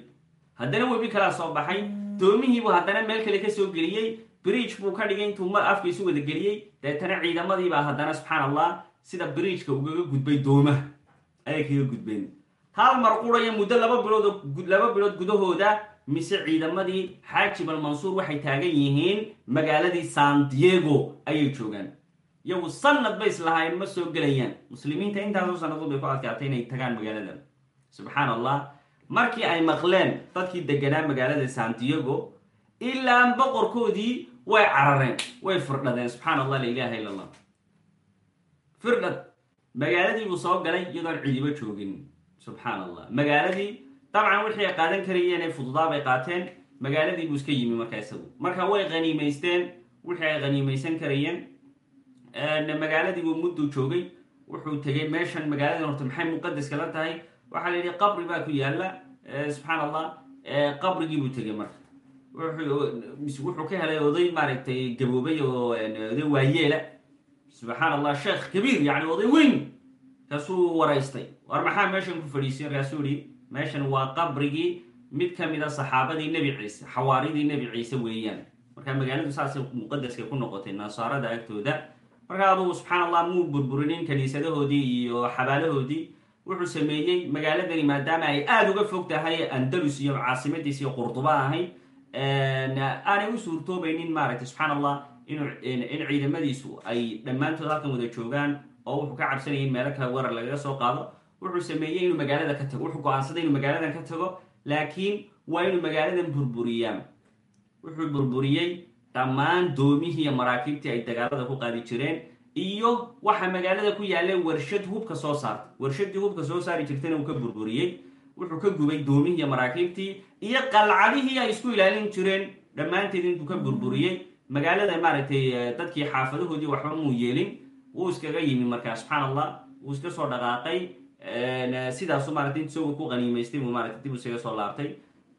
Haddana webi kalaa soo baxay. Doomihiibuu haddana meel kale ka soo geliyey. Bridge buu ka dhigay intuu afka isu wada geliyey. Deetana ciidamadiibaa haddana subxaan allah sida bridgeka ugaga gudbay doomaha. Ayay kaga gudbeen. Hal mar quraya muddo laba bilood laba bilood gudahooda mise ciidamadii xaajib almansuur waxay taagan yihiin magaaladii san diego ayay joogaan. Iyagu sanad bay islahaayeen ma soo gelayaan. Muslimiinta intaasoo sannadood bay ku adkaatay inay tagaan magaaladan subxaan allah markii ay maqleen dadkii deganaa magaalada san diego ilaa boqorkoodii way carareen way firdhadeen subxaan allah la ilaha illa allah firdhad magaaladii buu soo galay iyadoon cidibo joogin. Subxaan allah magaaladii dabcan wixii ay qaadan karayeen ee fududaa qaateen magaaladii buu iska yimi markaa isagu. Marka way haniimaysteen wixii ay haniimaysan karayeen magaaladii buu mudduu joogay wuxuu tegay meeshan magaaladii horta maxay muqadaska la tahay? Waxaa la yidhi qabri baa ku yaalla. Subxaan allah qabrigii buu tegay marka. Wuxuu ka helay oday maaragtay gaboobay oo oday waayeela subxaan allah sheekh kabiir yani oday weyn. Kaasuu waraystay. War maxaa meeshan ku fadhiisay markaasuu yihi meeshan waa qabrigii mid ka mid a saxaabadii nebi ciise xawaaridii nebi ciise weeyaan. Marka magaaladu saasay muqadaska ku noqotay nasaarada agtooda. Marka adugu subxaan allah muu burburinin kaniisadahoodii iyo xabaalahoodii. Wuxuu sameeyey magaaladani maadaama ay aada uga fog tahay andalus iyo caasimadiis iyo qurduba ahayd aanay u suurtoobaynin maaragtay subxaan allah in ciidamadiisu ay dhammaantood halkan wada joogaan oo wuxuu ka cabsanayay in meelo kale weerar lagaga soo qaado wuxuu sameeyey inuu magaalada ka tago wuxuu go'aansaday inuu magaaladan ka tago laakiin waa inuu magaaladan burburiyaa wuxuu burburiyey dhammaan doomihii iyo maraakiibtii ay dagaalada ku qaadi jireen iyo waxa magaalada ku yaallay warshad hubka soo saarta warshadii hubka soo saari jirtayna uu ka burburiyey wuxuu ka gubay doomihii iyo maraakiibtii iyo qalcadihii ay isku ilaalin jireen. Dhammaanteed intuu ka burburiyey magaalada maaragtay dadkii xaafadahoodii waxba muu yeelin. Wuu iskaga yimi markaa subxaan allah wuu iska soo dhaqaaqay sidaasu maratay isagoo ku qaniimaystay buu maratay dib isaga soo laabtay.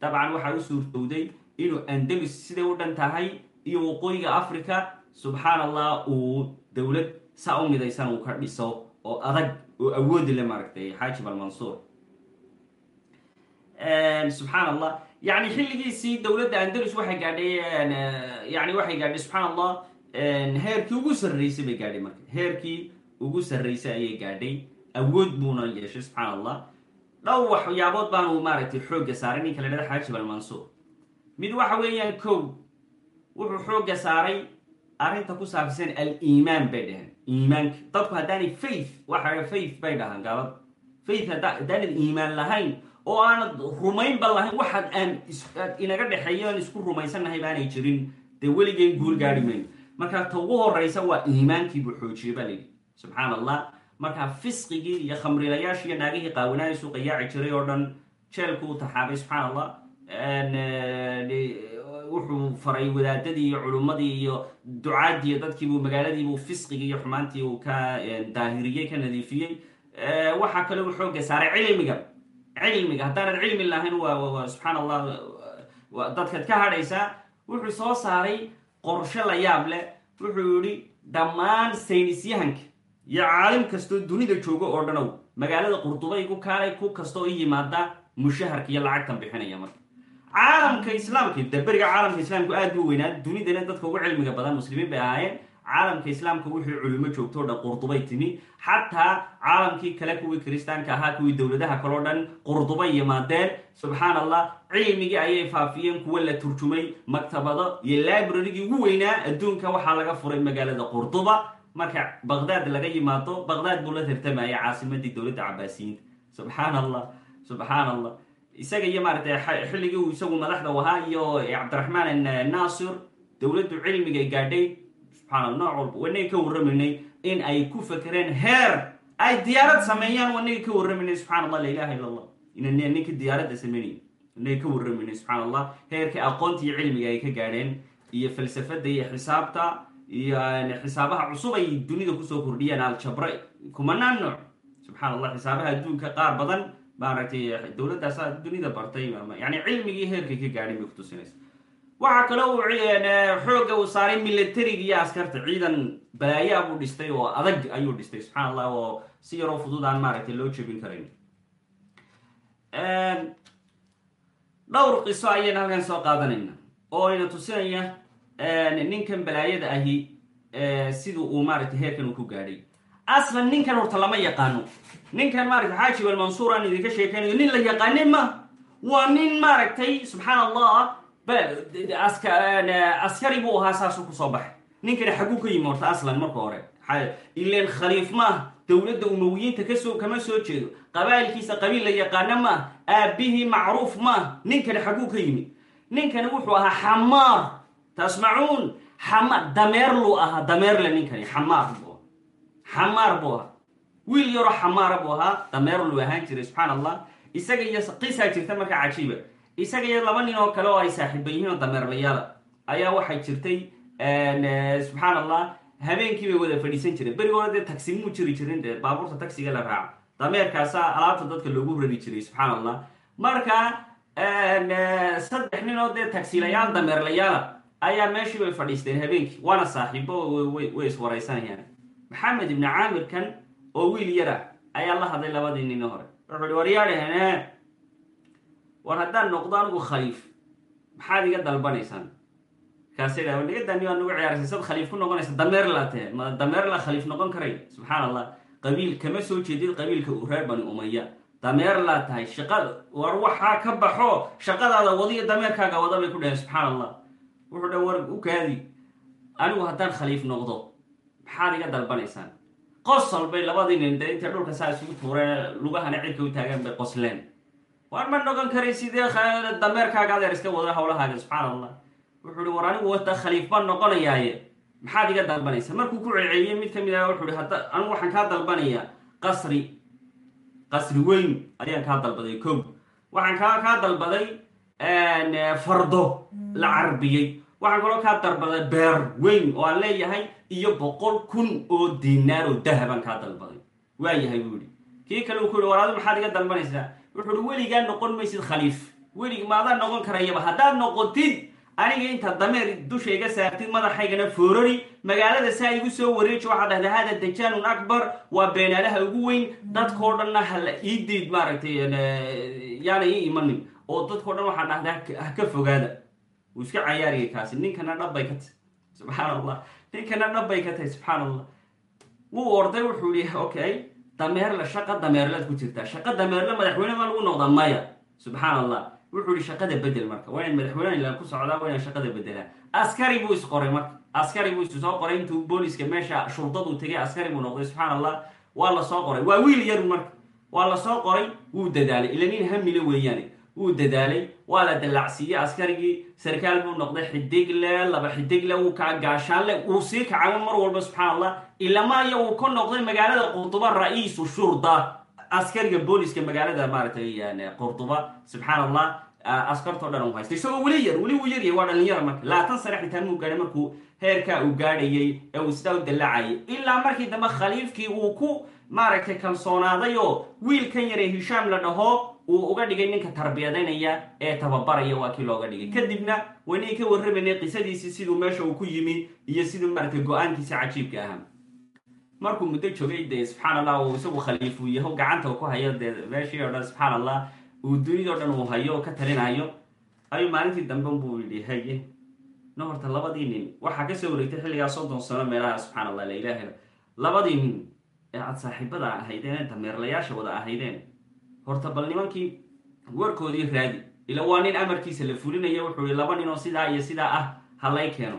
Dabcan waxaa u suurtowday inuu andalus siday u dhan tahay iyo waqooyiga africa subxaan allah uu dowlad saa u uu ka dhiso oo adag oo awoodi le maaragtay xaajib almansuur subxaan allah yani xilligiisii dowladda andalus waxay gaadhay yani waxay gaadhay subxaan allah heerkii ugu sarreysay bay gaadhay marka heerkii ugu sarreysay ayay gaadhay awood buuna yeeshay subxaan allah dhowr waxyaabood baanu maaragtay xoogga saaray ninka la dhahda xaajib almansuur mid waxa weeyaan kow wuxuu xoogga saaray arrinta ku saabsan al-iimaan bay dhaheen iimaanka dadku haddaanay faith waxa faith bay dhahaan gaalada faith haddaanad iimaan lahayn oo aanad rumaynba lahayn waxaad aan inaga dhexeeyo aan isku rumaysannahay baanay jirin. Dee weligeen guul gaari mayno marka ta ugu horeysa waa iimaankiibuu xoojiyey baa layidhi subxaan allah markaa fisqigii iyo khamrilayaashii iyo naagihii qaawanaaya suu qayaaci jiray oo dhan jeelku u taxaabay subxaan allah wuxuu faray wadaadadii iyo culummadii iyo ducaadii iyo dadkiibuu magaaladiibuu fisqigii iyo xumaantii uu ka daahiriyey ka nadiifiyey. Waxaa kale uu xoogga saaray cilmiga cilmiga haddaanad cilmi lahayn waa subxaan allah dadkaad ka hadhaysaa wuxuu soo saaray qorshe la yaab leh wuxuu yihi dhammaan saynisyahanka iyo caalim kastoo dunida joogo oo dhanow magaalada qurdubay ku kaalay ku kastoo i yimaada mushaharka iyo lacagtan bixinaya marka. Caalamka islaamka de beriga caalamka islaamku aad buu weynaa dunidana dadka ugu cilmiga badan muslimiin bay ahaayeen caalamka islaamka wixii culimo joogto o dhan qurdubay timi. Xataa caalamkii kale kuwii kiristaanka ahaa kuwii dowladaha kaleo dhan qurdubay yimaadeen subxaan allah cilmigii ayay faafiyeen kuwa la turjumay maktabado iyo librarygii ugu weynaa. Adduunka waxaa laga furay magaalada qurduba. Marka baqdaad laga yimaado baqdaad buu la tartamaya caasimadii dowladda cabaasiyiinta subxaan allah subxaan allah isaga iyo maaragtay xilligii uu isagu madaxda ahaa iyo cabdiraxmaan naasir dowladdu cilmigay gaadhay subxaana nooc walba wanagay ka warramaynay in ay ku fakereen heer ay diyaarad sameeyaan wanagay ka warramaynay subxana allah la ilaha illa allah ninka diyaaradda sameynay wanagay ka warramaynay subxana allah heerkii aqoonta iyo cilmiga ay ka gaadheen iyo falsafada iyo xisaabta iyo xisaabaha cusub ay dunida ku soo kordhiyeen aljabra kumanaan nooc. Subxana allah xisaabaha adduunka qaar badan maaragtay dowladdaasa dunida bartay yani cilmigii heerkay ka gaadhin bay kutusinaysa waxaa kale uu xoogga uu saaray militariga iyo askarta. Ciidan balaayaa buu dhistay oo adag ayuu dhistay subxaan allah oo si yaroo fudud aan maaragtay loo jebin karayn dhowr qiso ayayna halkan soo qaadanayna. Oo ayna tusinaya ninkan balaayada ahi siduu uu maaragtay heerkan uu ku gaadhay. Aslan ninkan horta lama yaqaano. Ninkan maaragtay xaajib almansuur aan idinka sheekaynayo nin la yaqaanin ma? Waa nin maaragtay subxaan allah askari buu ahaa saasuu ku soo baxay. Ninkani xaguu ka yimi horta aslan marka hore. Ileen khaliif maah dowladda umawiyiinta ka soo kama soo jeedo. Qabaa'ilkiisa qabiil la yaqaano maah aabihii macruuf maah ninkani xaguu ka yimi ninkani wuxuu ahaa xamaar. Tasmacuun. Xama dameer luu ahaa. Dameerle ninkani. Xamaar buu xamaar buu ahaa. Wiil yaroo xamaara buu ahaa. Dameer luu ahaan jiray subxaan allah isaga iyo qisaa jirta marka cajiiba isaga iyo laba nin oo kale oo ay saaxiiba yihiin dameerlayaala ayaa waxay jirtay subxaan allah habeenkii bay wada fadhiisan jireen. Berigooda dee tagsi muu jiri jirin dee? Baabuurta tagsiga la raaco. Dameerkaasaa alaabta dadka loogu rari jiray subxaan allah marka saddex nin oo dee tagsilayaal dameerlayaala ayaa meeshii bay fadhiisteen habeenkii. Waana saaxiibo way iswaraysanayaan maxamed ibni caamirkan oo wiil yar ah ayaa la hadlay labadii nin hore. Wuxuu hi waryaadhahene war haddaan noqdo anigu khaliif maxaad iga dalbanaysaan? Markaasay dha nigadani waa nagu ciyaaraysa sad khaliif ku noqonaysa dameer laa tahe ma dameer laa khaliif noqon karay? Subxaan allah qabiil kama soo jeedid qabiilka reer bani umaya dameer laa tahay shaqada war waxaa ka baxo shaqadaada wadiyo dameerkaaga wada bay ku dhaheen subxaan allah wuxuu dha war u kaadi anigu haddaan khaliif noqdo maxaad iga dalbanaysaan? Qosol bay labadii nin de intay dhulka saa isugu tuureen lugahana cirka u taagaan bay qosleen war ma noqon karay sidee dameerkaaga adeer iska wada hawlahaaga subxaan allah wuxuu hi war anigu wata khaliif baan noqonayaaye maxaad iga dalbanaysaa? Markuu ku celceliyey mid ka mid ah wuxuu hi hadda anigu waxaan kaa dalbanayaa qasri qasri weyn ayaan kaa dalbaday ko waxaan kaa kaa dalbaday fardo la carbiyey waxaan kaloo kaa dalbaday beer weyn oo aan leeyahay iyo boqol kun oo dinaar oo dahabaan kaa dalbaday. Waayahay buu yihi kii kale uu ku yihi waraadu maxaad iga dalbanaysaa wuxuu hi weligaa noqon maysid khaliif. Welig maadaa noqon karayaba haddaad noqotid aniga intaad dameer dusha iga saartid madaxaygana foorari. Magaalada saa igu soo wareeji waxaa dhahda hada dajaanun akbar waa beenaalaha ugu weyn. Dadkao dhanna hala ii diid maaragtay yaana ii imanin. Oo dadkao dhan waxaa dhahdaa ha ka fogaada. Wuu iska cayaariyay kaasi. Ninkana dhabbay ka tahy subxaan allah ninkana dhabbay ka tahay subxaan allah wuu orday wuxuu yihi okay dameerle shaqa dameerlaad ku jirtaa. Shaqa dameerle madaxweyne ma lagu noqdaa maya? Subxaan allah wuxuu yihi shaqada bedel marka. Waa inaan madaxweyne ilaan ku socdaa waa shaqada bedelaa askari buu isqoray marka. Askari buu isu soo qoray. Intuu booliska meesha shurdaduu tegay askari buu noqday. Subxaan allah waa la soo qoray. Waa wiil yaru marka. Waa la soo qoray wuu dadaalay. Ila nin hamile weeyaane wuu dadaalay. Waa la dallacsiiyey askarigii. Sarkaal buu noqday xidigle laba xidigle wuu kaa gaashaanle wuu sii kacayo mar walba subxaan allah ilamaayo uu ka noqday magaalada qurduba ra'iisu shurda. Askariga booliska magaalada maaragtay qurduba subxaan allah askartoo dhan u haysta isagoo weli yar weli wuu yaryahay waa dhalinyara marka. Labaatan sane xitaa muu gaadhay markuu heerkaa uu gaadhayay ee uu sidaa u dallacayay. Ilaa markii dambe khaliifkii uu ku maaragtay kalsoonaaday oo wiilkan yare hishaam la dhaho uu uga dhigay ninka tarbiyadaynaya ee tababaraya waa kii looga dhigay. Kadibna waynay ka warramaynay qisadiisii siduu meesha uu ku yimi iyo siduu maaragtay go'aankiisa cajiibka ahaa. Markuu muddo joogay dee subxaan allah isagu khaliifuu yaho gacanta ku hayo dee meeshii o dhan subxaan allah uu dunidao dhan uu hayo ka talinayo ayuu maalintii dambe buu yidhi haye no horta labadii nin waxaa ka soo wareegtay xilligaa soddon sano meelaha subxaan allah la ilaahay. Labadii nin ee aad saaxiibada ahaydeen ee wada ahaydeen horta bal nimankii warkoodii raadi. Ila waa nin amarkiisa la fulinaya wuxuu yihi laba nin oo sidaa iyo sidaa ah ha lay keeno.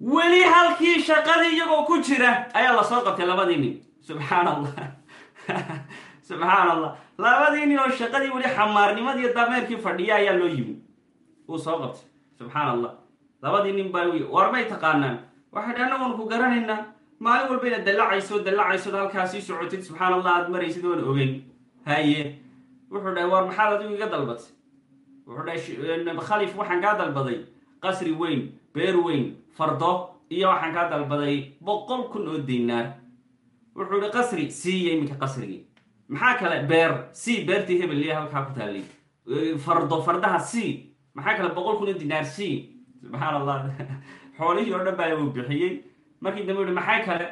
Weli halkii shaqadii iyagoo ku jira ayaa la soo qabtay labadii nin. Subxaan allah <laughs> subxaan allah labadii nin oo shaqadii weli xamaarnimadii dameerkii fadhiya ayaa loo yimi uu soo qabtay. Subxaan allah labadii nin baa war may taqaanaan. Waxay dhi annagoon ku garanaynaa. Maalin walba inaad dallacayso dallacayso halkaasii socotid. Subxaan allah aad maraysid oon ogeyn haye. Wuxuu dhahay war maxaad adigu iga dalbatay wuxuu dhahay khalif waxaan kaa dalbaday qasri weyn beer weyn fardo iyo waxaan kaa dalbaday boqol kun oo dinaar. Wuxuu ihi qasri siiya iminka qasrigii. Maxaa kale beer c beertii hebeliya halkaa ku taallay. Fardo fardaha c maxaa kale boqol kun oo dinaar c subxaan allah <laughs> xoolihii oo dhan baa uu bixiyey. Markii dambe uhi maxay kale?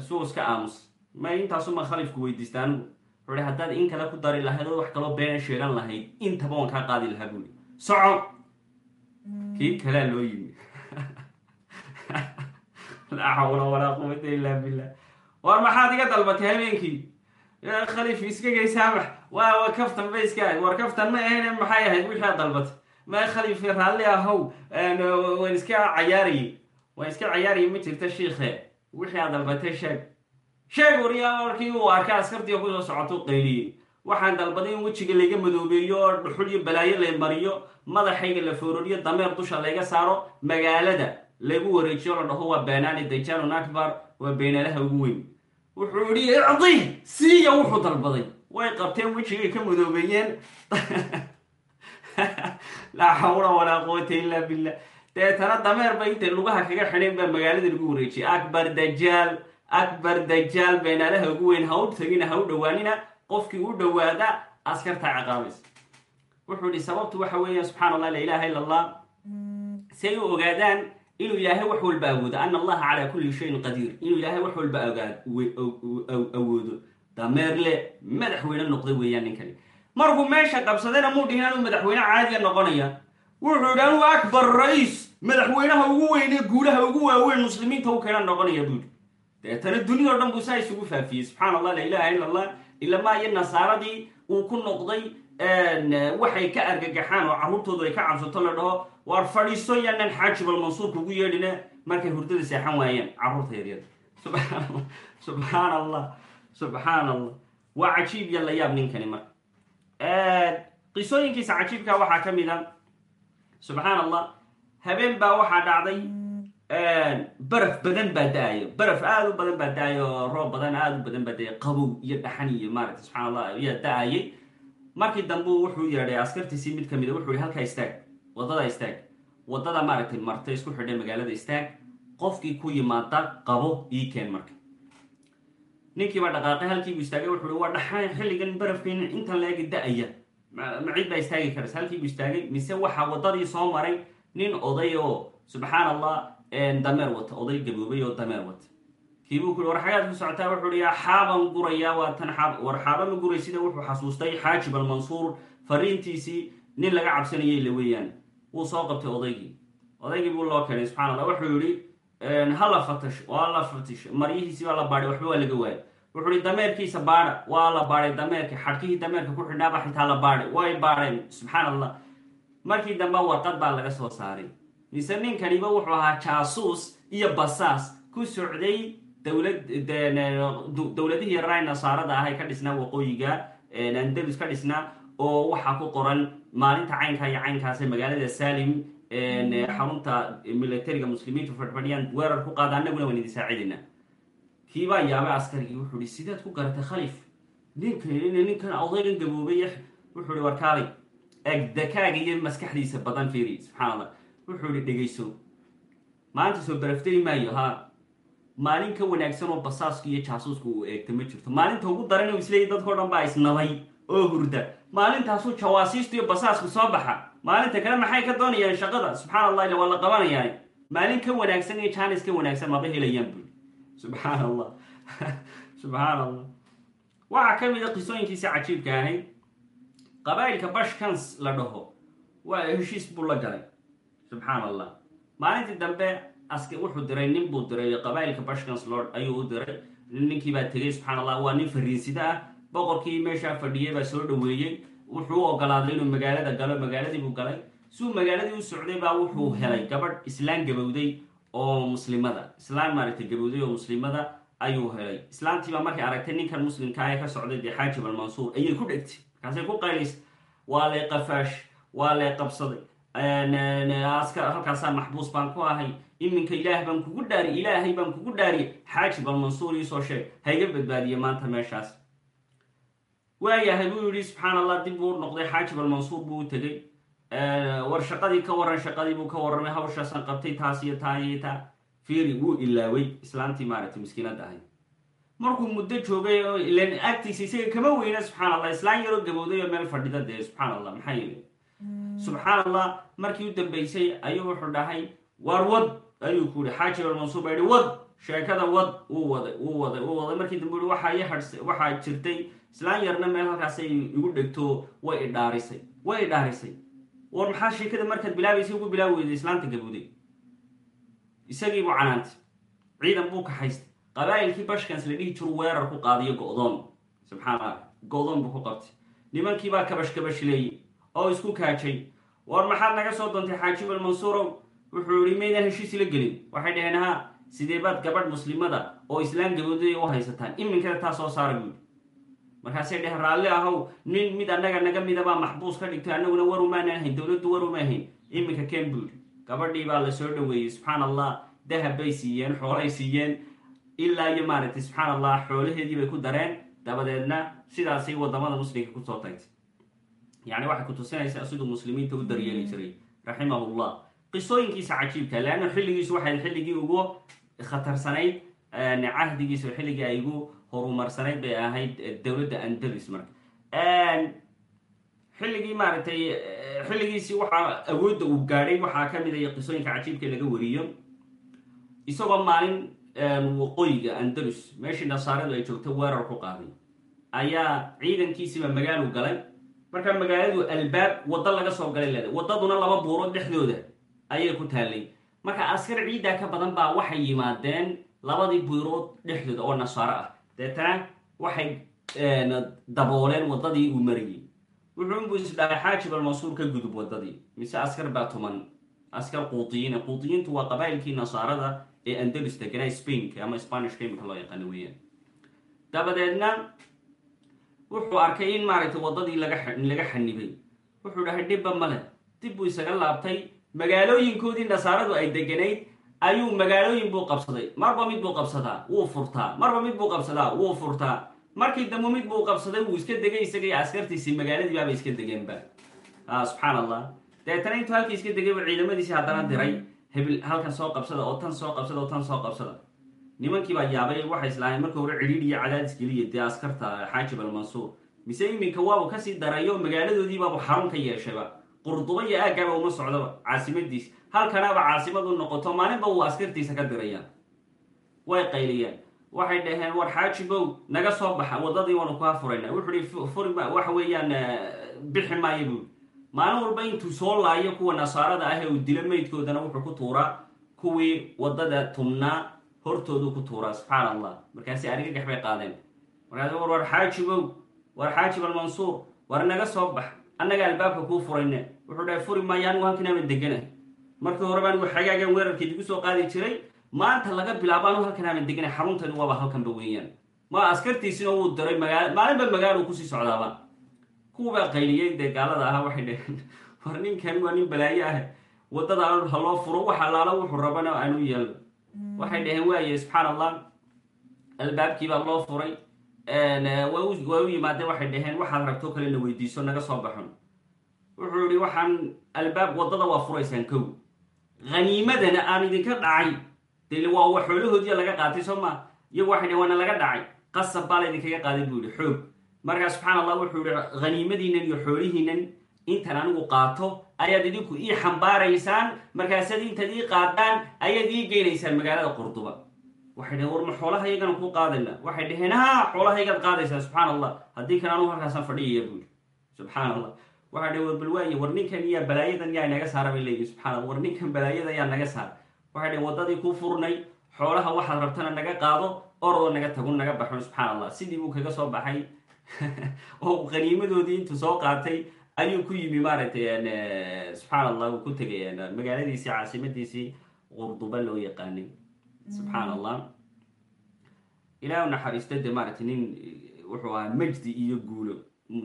Suu iska aamus. Ma intaasuma khalifku weydiista anigu wuxuu hi haddaad in kale ku dari lahayd wax kaloo beena sheegan lahayd intaba waan kaa qaadi lahaa buuli soco kii kalea loo yimi. <laughs> Laa xawla walaa quwata illa billah war maxaad iga dalbatay habeenkii? Khaliif iska geysaamax waa wa kaftan ba iska war kaftan ma ahayn maxay ahayd? Wixii aad dalbatay. Ma khaliif raalli ahow waan iska cayaarayay waan iska cayaarayay ma jirta shiikhe wixii aad dalbatay sheeg sheeg wariyaa markii uu arkay askartii oo ku soo socotou qayliyey waxaan dalbaday in wejiga layga madoobeeyo oo dhuxul iyo balaayo lay mariyo madaxayga la foororiyo dameer dusha layga saaro magaalada lagu wareejiyo la dhaho waa banaani dajanun akbar waa beenaalaha ugu weyn. Wuxuu yihi icdi siiya wuxuu dalbaday. Way qabteen wejigay ka madoobeeyeen. <laughs> Laa xawla walaa quwata illa billah. Deetana dameer bay intay lugaha kaga xidheen baa magaalada lagu wareejiyay. Akbar dajaal akbar dajaal beenaalaha ugu weyn ha u tagina ha u dhowaanina qofkii u dhowaada askartaa ciqaabaysa wuxuu yihi sababtu waxa weeya subxana allah la ilaha illa allah si u ogaadaan inuu ilaahay wax walba awoodo ana allaha calaa kulli shayin qadiir. Inuu ilaahay wax walba awoodo. Dameerle madaxweyne noqday weeyaan ninkani markuu meesha qabsadayna muu dhihin anuu madaxweyne caadiga noqonaya. Wuxuu yidhi anuu akbar ra'iis madaxweynaha ugu weyne guulaha ugu waaweyn muslimiinta u keena noqonaya buudi deetana dunidao dhan buu saa isugu faafiyey. Subxana allah la ilaha illa allah ilamaa iyo nasaaradii uu ku noqday waxay ka argagaxaan oo carruurtoodu ay ka cabsato la dhaho waar fadhiiso yaanan xaajibal mansuur kugu yeedhina markay hurdada seexan waayeen carruurta yaryada subxaan subxaan allah subxaan allah waa cajiib la yaab ninkani marka. Qisooyinkiisa cajiibka waxaa ka mid a subxaan allah habeen baa waxaa dhacday baraf badan baa da'ayo. Baraf aada u badan baa da'ayo oo roob badan aada u badan baa da'ayo qabow iyo dhaxan iyo maaragta subxana allah ayaa da'ayay. Markii dambe wuxuu yeedhay askartiisii mid ka mid a wuxuu yihi halkaa istaag waddada istaag. Waddada maaragtay marta isku xidhay magaalada istaag. Qofkii ku yimaada qabo ii keen marka. Ninkiiba dhaqaaqay halkiibuu istaagay wuxuu waa dhaxan xilligan barafkiin intan leegi da'aya. Ma cid baa istaagi karaysa. Halkiibuu istaagay mise waxaa waddadii soo maray nin oday oo subxaan allah dameer wata oday gaboobay oo dameer wata kiibuu ku war xagaad ku socotaa? Wuxuu hi xaaban gurayaa waa tan xaab war xaaba ma guray sida wuxuu xasuustay xaajib almansuur fariintiisii nin laga cabsanayay la weeyaan. Wuu soo qabtay odaygii. Odaygii buu loo keenay subxana allah wuxuu yihi hala fatash waa la fatish maryihiisii baa la baadhay waxba waa laga waayay. Wuxuu hi dameerkiisa baadha waa la baadhay dameerka xadhkihii dameerka ku xidhnaaba xitaa la baadhay way baadheen subxaan allah markii dambe warqad baa laga soo saaray mise ninkaniba wuxuu ahaa jaasuus iyo basaas ku socday dowladihii yaraa nasaarada ahay ka dhisnaa waqooyiga andalus ka dhisnaa oo waxaa ku qoran maalinta caynkaa iyo caynkaase magaalada salim xarunta militariga muslimiintu fadhfadhiyaan weerar ku qaada annaguna waan idin saacidayna kiibaa yaabay wuxuu sidaad ku garatay khalif ninkan ninkan odaygan gaboobay wuxuu hi warkaalay agdakaaga iyo maskaxdiisa badan fiiri subxaan wuxuu hi dhegayso maanta soo baraftari maayo ha. Maalin ka wanaagsan oo basaaska iyo jaasuuska uu eegta ma jirto. Maalinta ugu daran u isleeyay dadkao dhan baa isnabay oo hurda. Maalintaasuu jawaasiistu iyo basaasku soo baxa. Maalinta kale maxay ka doonayaan shaqada? Subxaan allah ila waa la qabanayaa. Maalin ka wanaagsan iyo jaanis ka wanaagsan maba helayaan bui subxaan allah <laughs> subxaan allah waxaa ka mid a qisooyinkiisi cajiibka ahayd. Qabaa'ilka bashkans la dhaho. Waa heshiis buu la galay subxaan allah maalintii dambe ask wuxuu diray nin buu diray qabaa'ilka bashkans lord ayuu u diray. Ninkii baa tegey subxaan allah waa nin fariinsida ah. Boqorkii meeshaa fadhiyay baa soo dhaweeyey wuxuu u ogolaaday inuu magaalada galo magaaladii buu galay. Suu magaaladii u socday baa wuxuu helay gabadh islaan gabowday oo muslimada. Islaan maaragtay gabowday oo muslimada ayuu helay. Islaantiibaa markay aragtay ninkan muslimka ee ka socday dee xaajib almansuur ayay ku dhegtay. Markaasay ku qaylaysay waa lay qafaash waa lay qabsaday aska halkaasaa maxbuus baan ku ahay. Iminka ilaah baan kugu dhaari ilaahay baan kugu dhaariye. Xaajib almansuur iisoo sheeg. Hayga badbaadiye maanta meeshaas. Waayahay buu yihi subxaan allah dib buu noqday. Xaajib almansuur buu u tegey. War shaqadii ka waran shaqadii buu ka warramay. Hawshaasaan qabtay taas iyo taa iyo taa. Fiiri wuu ilaaway. Islaantii maaragtay miskiinadda ahayd markuu muddo joogay oo ilan agtiisa isaga kama weyna subxaan allah islaan yaroo gabowday oo meel fadhida dee subxaan allah maxaa yili subxaan allah markii u dambeysay ayuu wuxuu dhahay waar wad ayuu ku yihi xaajib almansuur baa yihi wad sheekada wad uu waday uu waday uu waday. Markii dambe waxaa hadhs waxaa jirtay islaan yarna meel halkaasay igu dhegto way idhaarisay way idhaarisay war maxaa sheekada markaad bilaabaysay ugu bilaabi weyday? Islaanta gabowday. Isagiibuu canaantay. Ciidan buu kaxaystay. Qabaa'ilkii bashkans la dhihi jiru weerar ku qaadiyo go-doon. Subxaan allah go-doon buu ku qabtay. Nimankiibaa kabash kabash leeyey oo isku kaajay. War maxaad naga soo doontay xaajib almansuurow wuxuu yihi maydaan heshiis la gelin. Waxay dhaheen ha sidee baad gabadh muslimada oo islaan gabowday u haysataan? Iminkada taa soo saara buuli markaasay dheheen raalli ahow nin mid annaga naga midabaa maxbuus ka dhigtay annaguna war umaanan ahayn dowladdu war uma ahayn. Iminka buuli gabadhii baa la soo dhaweeyey subxaan allah dahab siiyeen xoolay siiyeen ilaa iyo maaragtay subxaan allah xoolaheedii bay ku dareen dabadeedna sidaasay waddamada muslimka ku soo tagtay yani waxay ku tusinaysaa siduu muslimiinta u daryeeli jiray raximahullah qisooyinkiisa cajiibka leanna xilligiisu waxay xilligii ugu khatarsanayd cahdigiisa xilligii ay ugu horumarsanayd bay ahayd dowladda andalus marka. Xilligii maaragtay xilligiisii waxaa awoodda uu gaadhay waxaa ka mid a qisooyinka cajiibka laga wariyo. Isagoo maalin waqooyiga andalus meeshii nasaaradu ay joogto weerar ku qaaday. Ayaa ciidankiisiiba magaalu galay markaa magaaladu albaab waddo laga soo galay leedahay. Waddaduna laba buurood dhexdooda ayay ku taallay. Marka askar ciiddaa ka badan baa waxay yimaadeen labadii buurood dhexdooda oo nasaaro ah. Deetana waxay dabooleen waddadii uu marayay wuxuunbuu isdhahay xaajib almansuur ka gudub waddadii mise askar baa tuman. Askar quudiyiina quudiyiintu waa qabaa'ilkii nasaarada ee andalus deganaa spainka ama spanishka iminka loo yaqaano weeyaan. Dabadeedna wuxuu arkay in maaragtay waddadii laga laga xanibay wuxuu dhahay dhibba male dib buu isaga laabtay. Magaalooyinkoodii nasaaradu ay deganayd ayuu magaalooyin buu qabsaday. Marba mid buu qabsadaa wuu furtaa. Marba mid buu qabsadaa wuu furtaa. Markii dambe mid buu qabsaday wuu iska degay isagaiyo askartiisii. Magaaladii baaba iska degeenba subxaan allah deetana intuu halkii iska degay buu ciidamadiisii haddana diray. Hebil halkan soo qabsada oo tan soo qabsada oo tan soo qabsada nimankii baa yaabay waxay islaaheen marka hore cidhiidh iyo cadaadis geliya dee askarta xaajib almansuur. Mise iminka waabu ka sii darayo magaaladoodii baabu xarun ka yeeshayba qurduba iyo aaggaaba uma socdaba caasimadiis. Halkanaaba caasimadu noqoto maalinba uu askartiisa ka dirayaan. Way qayliyeen waxay dhaheen war xaajibow naga soo baxa wadadii waanu kaa furayna wuxuu hi furi waxa weeyaan bixi maayo buui maalin walba intuu soo laayo kuwa nasaarada ah ee uu dilo meydkoodana wuxuu ku tuuraa kuwii waddada tumnaa hortoodu ku tuuraa subxaan allah markaasi argagax bay qaadeen. Markaas war war xaajibow war xaajib almansuur war naga soo bax. Annaga albaabka kuu furayne. Wuxuu dhahay furi maayo anigu halkanaama deganahay. Markii horeba anigu xagaagan weerarkeed igu soo qaadi jiray maanta laga bilaabo anigu halkanaama deganay xaruntani waaba halkanba weeyaan. Ma askartiisina wuu diray magaal maalinba magaalo ku sii socdaaba. Kuwabaa qayliyey dee gaalada ahaa waxay dhaheen. <laughs> War ninkan waa nin balaayo ah. Wadada ha furo wax allaala wuxuu rabana aanu yeelno waxay dhaheen waaye subxaan allah albaabkiibaa loo furay. Way u yimaadeen waxay dhaheen waxaad rabto kale na weydiiso naga soo baxon. Wuxuu yihi waxaan albaab waddada waa furaysaan kow. Haniimadana aan idinka dhacay. De waa wa xoolahoodiya laga qaatay soo ma? Iyagu waxay dhaheen waana laga dhacay. Qasab baa la idinkaga qaaday buu yihi xoog. Markaa subxaan allah wuxuu yihi haniimadiinan iyo xoolihiinan intan anigu qaato ayaad idinku ii xambaaraysaan markaasaad intaad ii qaadaan ayaad ii geynaysaan magaalada qurduba. Waxay dhaheen war ma xoolaha iyagana kuu qaadayna? Waxay dhaheen ha xoolahaygaad qaadaysaa subxaan allah haddii kan anugu halkaasaan fadhiyaya buu yihi subxaan allah waxay dhaheen war bal waaye war ninkan yaa balaayadan yaa naga saara bay leeyihiin war ninkan balaayada yaa naga saara waxay dhaheen waddadii kuu furnay xoolaha waxaad rabtana naga qaado orodoo naga tagun naga baxon subxaan allah sidii buu kaga soo baxay. <laughs> Oo qaniimadoodii intuu soo qaatay ayuu ku yimi maaragtay subxaan allah uu ku tegay magaaladiisii caasimadiisii qurduba loo yaqaanay. Subxaan allah ilaah naxariista de maaragtay nin wuxuu ahaa majdi iyo guulo.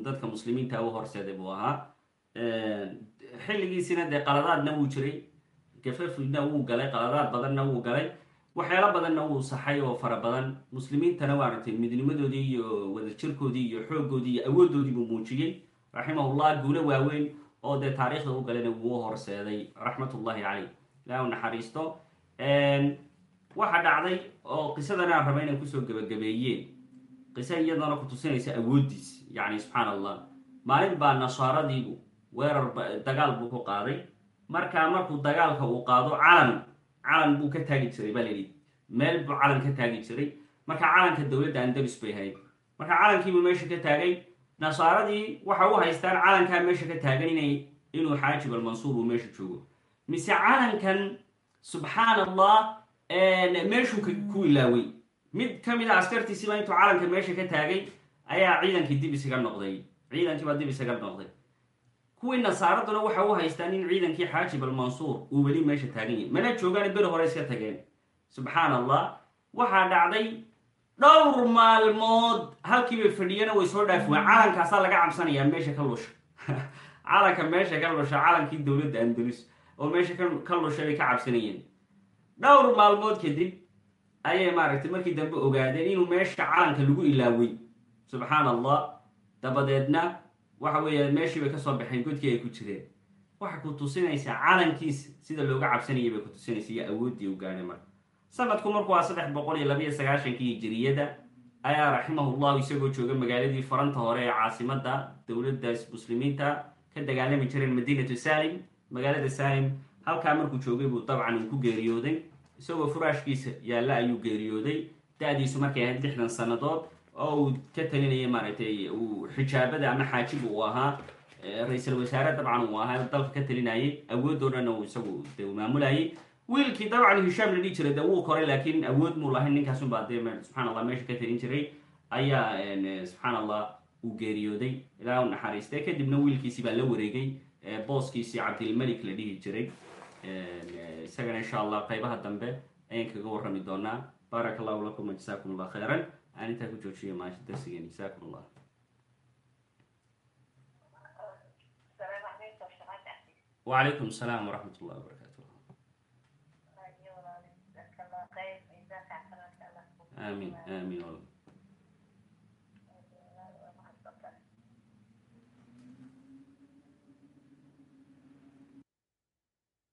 Dadka muslimiinta u horseeday buu ahaa. Xilligiisina dee qaladaadna wuu jiray. Gafafidna wuu galay qaladaad badanna wuu galay. Waxyaalo badanna wuu saxay oo fara badan. Muslimiintana maaragtay midnimadoodii iyo wadajirkoodii iyo xooggoodii iyo awooddoodii buu muujiyey raximahullah guulo waaweyn oo dee taariikhda u galena wuu horseeday raxmatullahi caleyh ilaah u naxariisto waxa dhacday oo qisadan aan raba inaan ku soo gebagabeeyeen qisa iyadana ku tusinaysa awooddiis yacni subxaan allah maalin baa nasaaradiibu weerar dagaal buu ku qaaday. Markaa markuu dagaalka uu qaado calan calan buu ka taagi jiray baa meel buu calan ka taagi jiray. Marka calanka dowladda andalus bay ahayd. Marka calankiibuu meesha ka taagay nasaaradii waxa u haystaan calankaa meesha ka taagan inay inuu xaajib almansuur uu meesha joogo. Mise calankan subxaan allah meeshuu ku ilaaway. Mid ka mid a askartiisiiba intuu calanka meesha ka taagay ayaa ciidankii dib isaga noqday. Ciidankii baa dib isaga noqday. Kuwii nasaaraduna waxa u haystaan in ciidankii xaajib almansuur uu weli meesha taagan yahay. Mana joogaan beri hore iska tageen. Subxaan allah waxaa dhacday dhowr maalmood halkiibay fadhiyana way soo dhaafi waan calankaasaa laga cabsanayaa meesha ka lusha. <laughs> Calanka meesha ka lusha calankii dowladda andalus oo meesha ka lusha bay ka cabsanayeen. Dhowr maalmood kadib ayay maaragtay markii dambe ogaadeen inuu meesha calanka lagu ilaaway. Subxaan allah dabadeedna waxa weeya meeshii bay ka soo baxeen godkii ay ku jireen. Waxay ku tusinaysaa calankiis sida looga cabsanayay bay ku tusinaysa iyo awooddii u gaadhay marka sanadku marku waa saddex boqol iyo labayo sagaashankii hijiriyada ayaa raximahullahu isagoo jooga magaaladii faranta hore ee caasimada dowladdaas muslimiinta ka dagaalami jireen madiinatu salim magaalada salim halkaa markuu joogay buu dabcan uu ku geeriyooday isagoo furaashkiisa yaalla ayuu geeriyooday. Da-diisu markay ahayd lixdan sannadood oo uu ka talinayay maaragtay uu xijaabada ama xaajibu uu ahaa ra'iisal wasaare dabcan uu ahaa dalka ka talinayay awoodoo uu isagu de maamulayay wiilkii dabcan hishaam la dhihi jiray de wuu koray laakiin awood muu lahayn ninkaasunbaa dee subxaan allah meesha ka talin jiray ayaa subxaan allah uu geeriyooday. Ilaa u naxariistay. Kadibna wiilkiisii baa la wareegay booskiisii cabdilmalik la dhihi jiray. Isagana insha allah qaybaha dambe ayaan kaga warrami doonaa. Baaraka allahu lakum jasakum allah khayran. Aan intaa ku joojiya maasha darsigeen jasakum allah wacalaykum asalaam waraxmat ullahi wabarakatu aamin aamin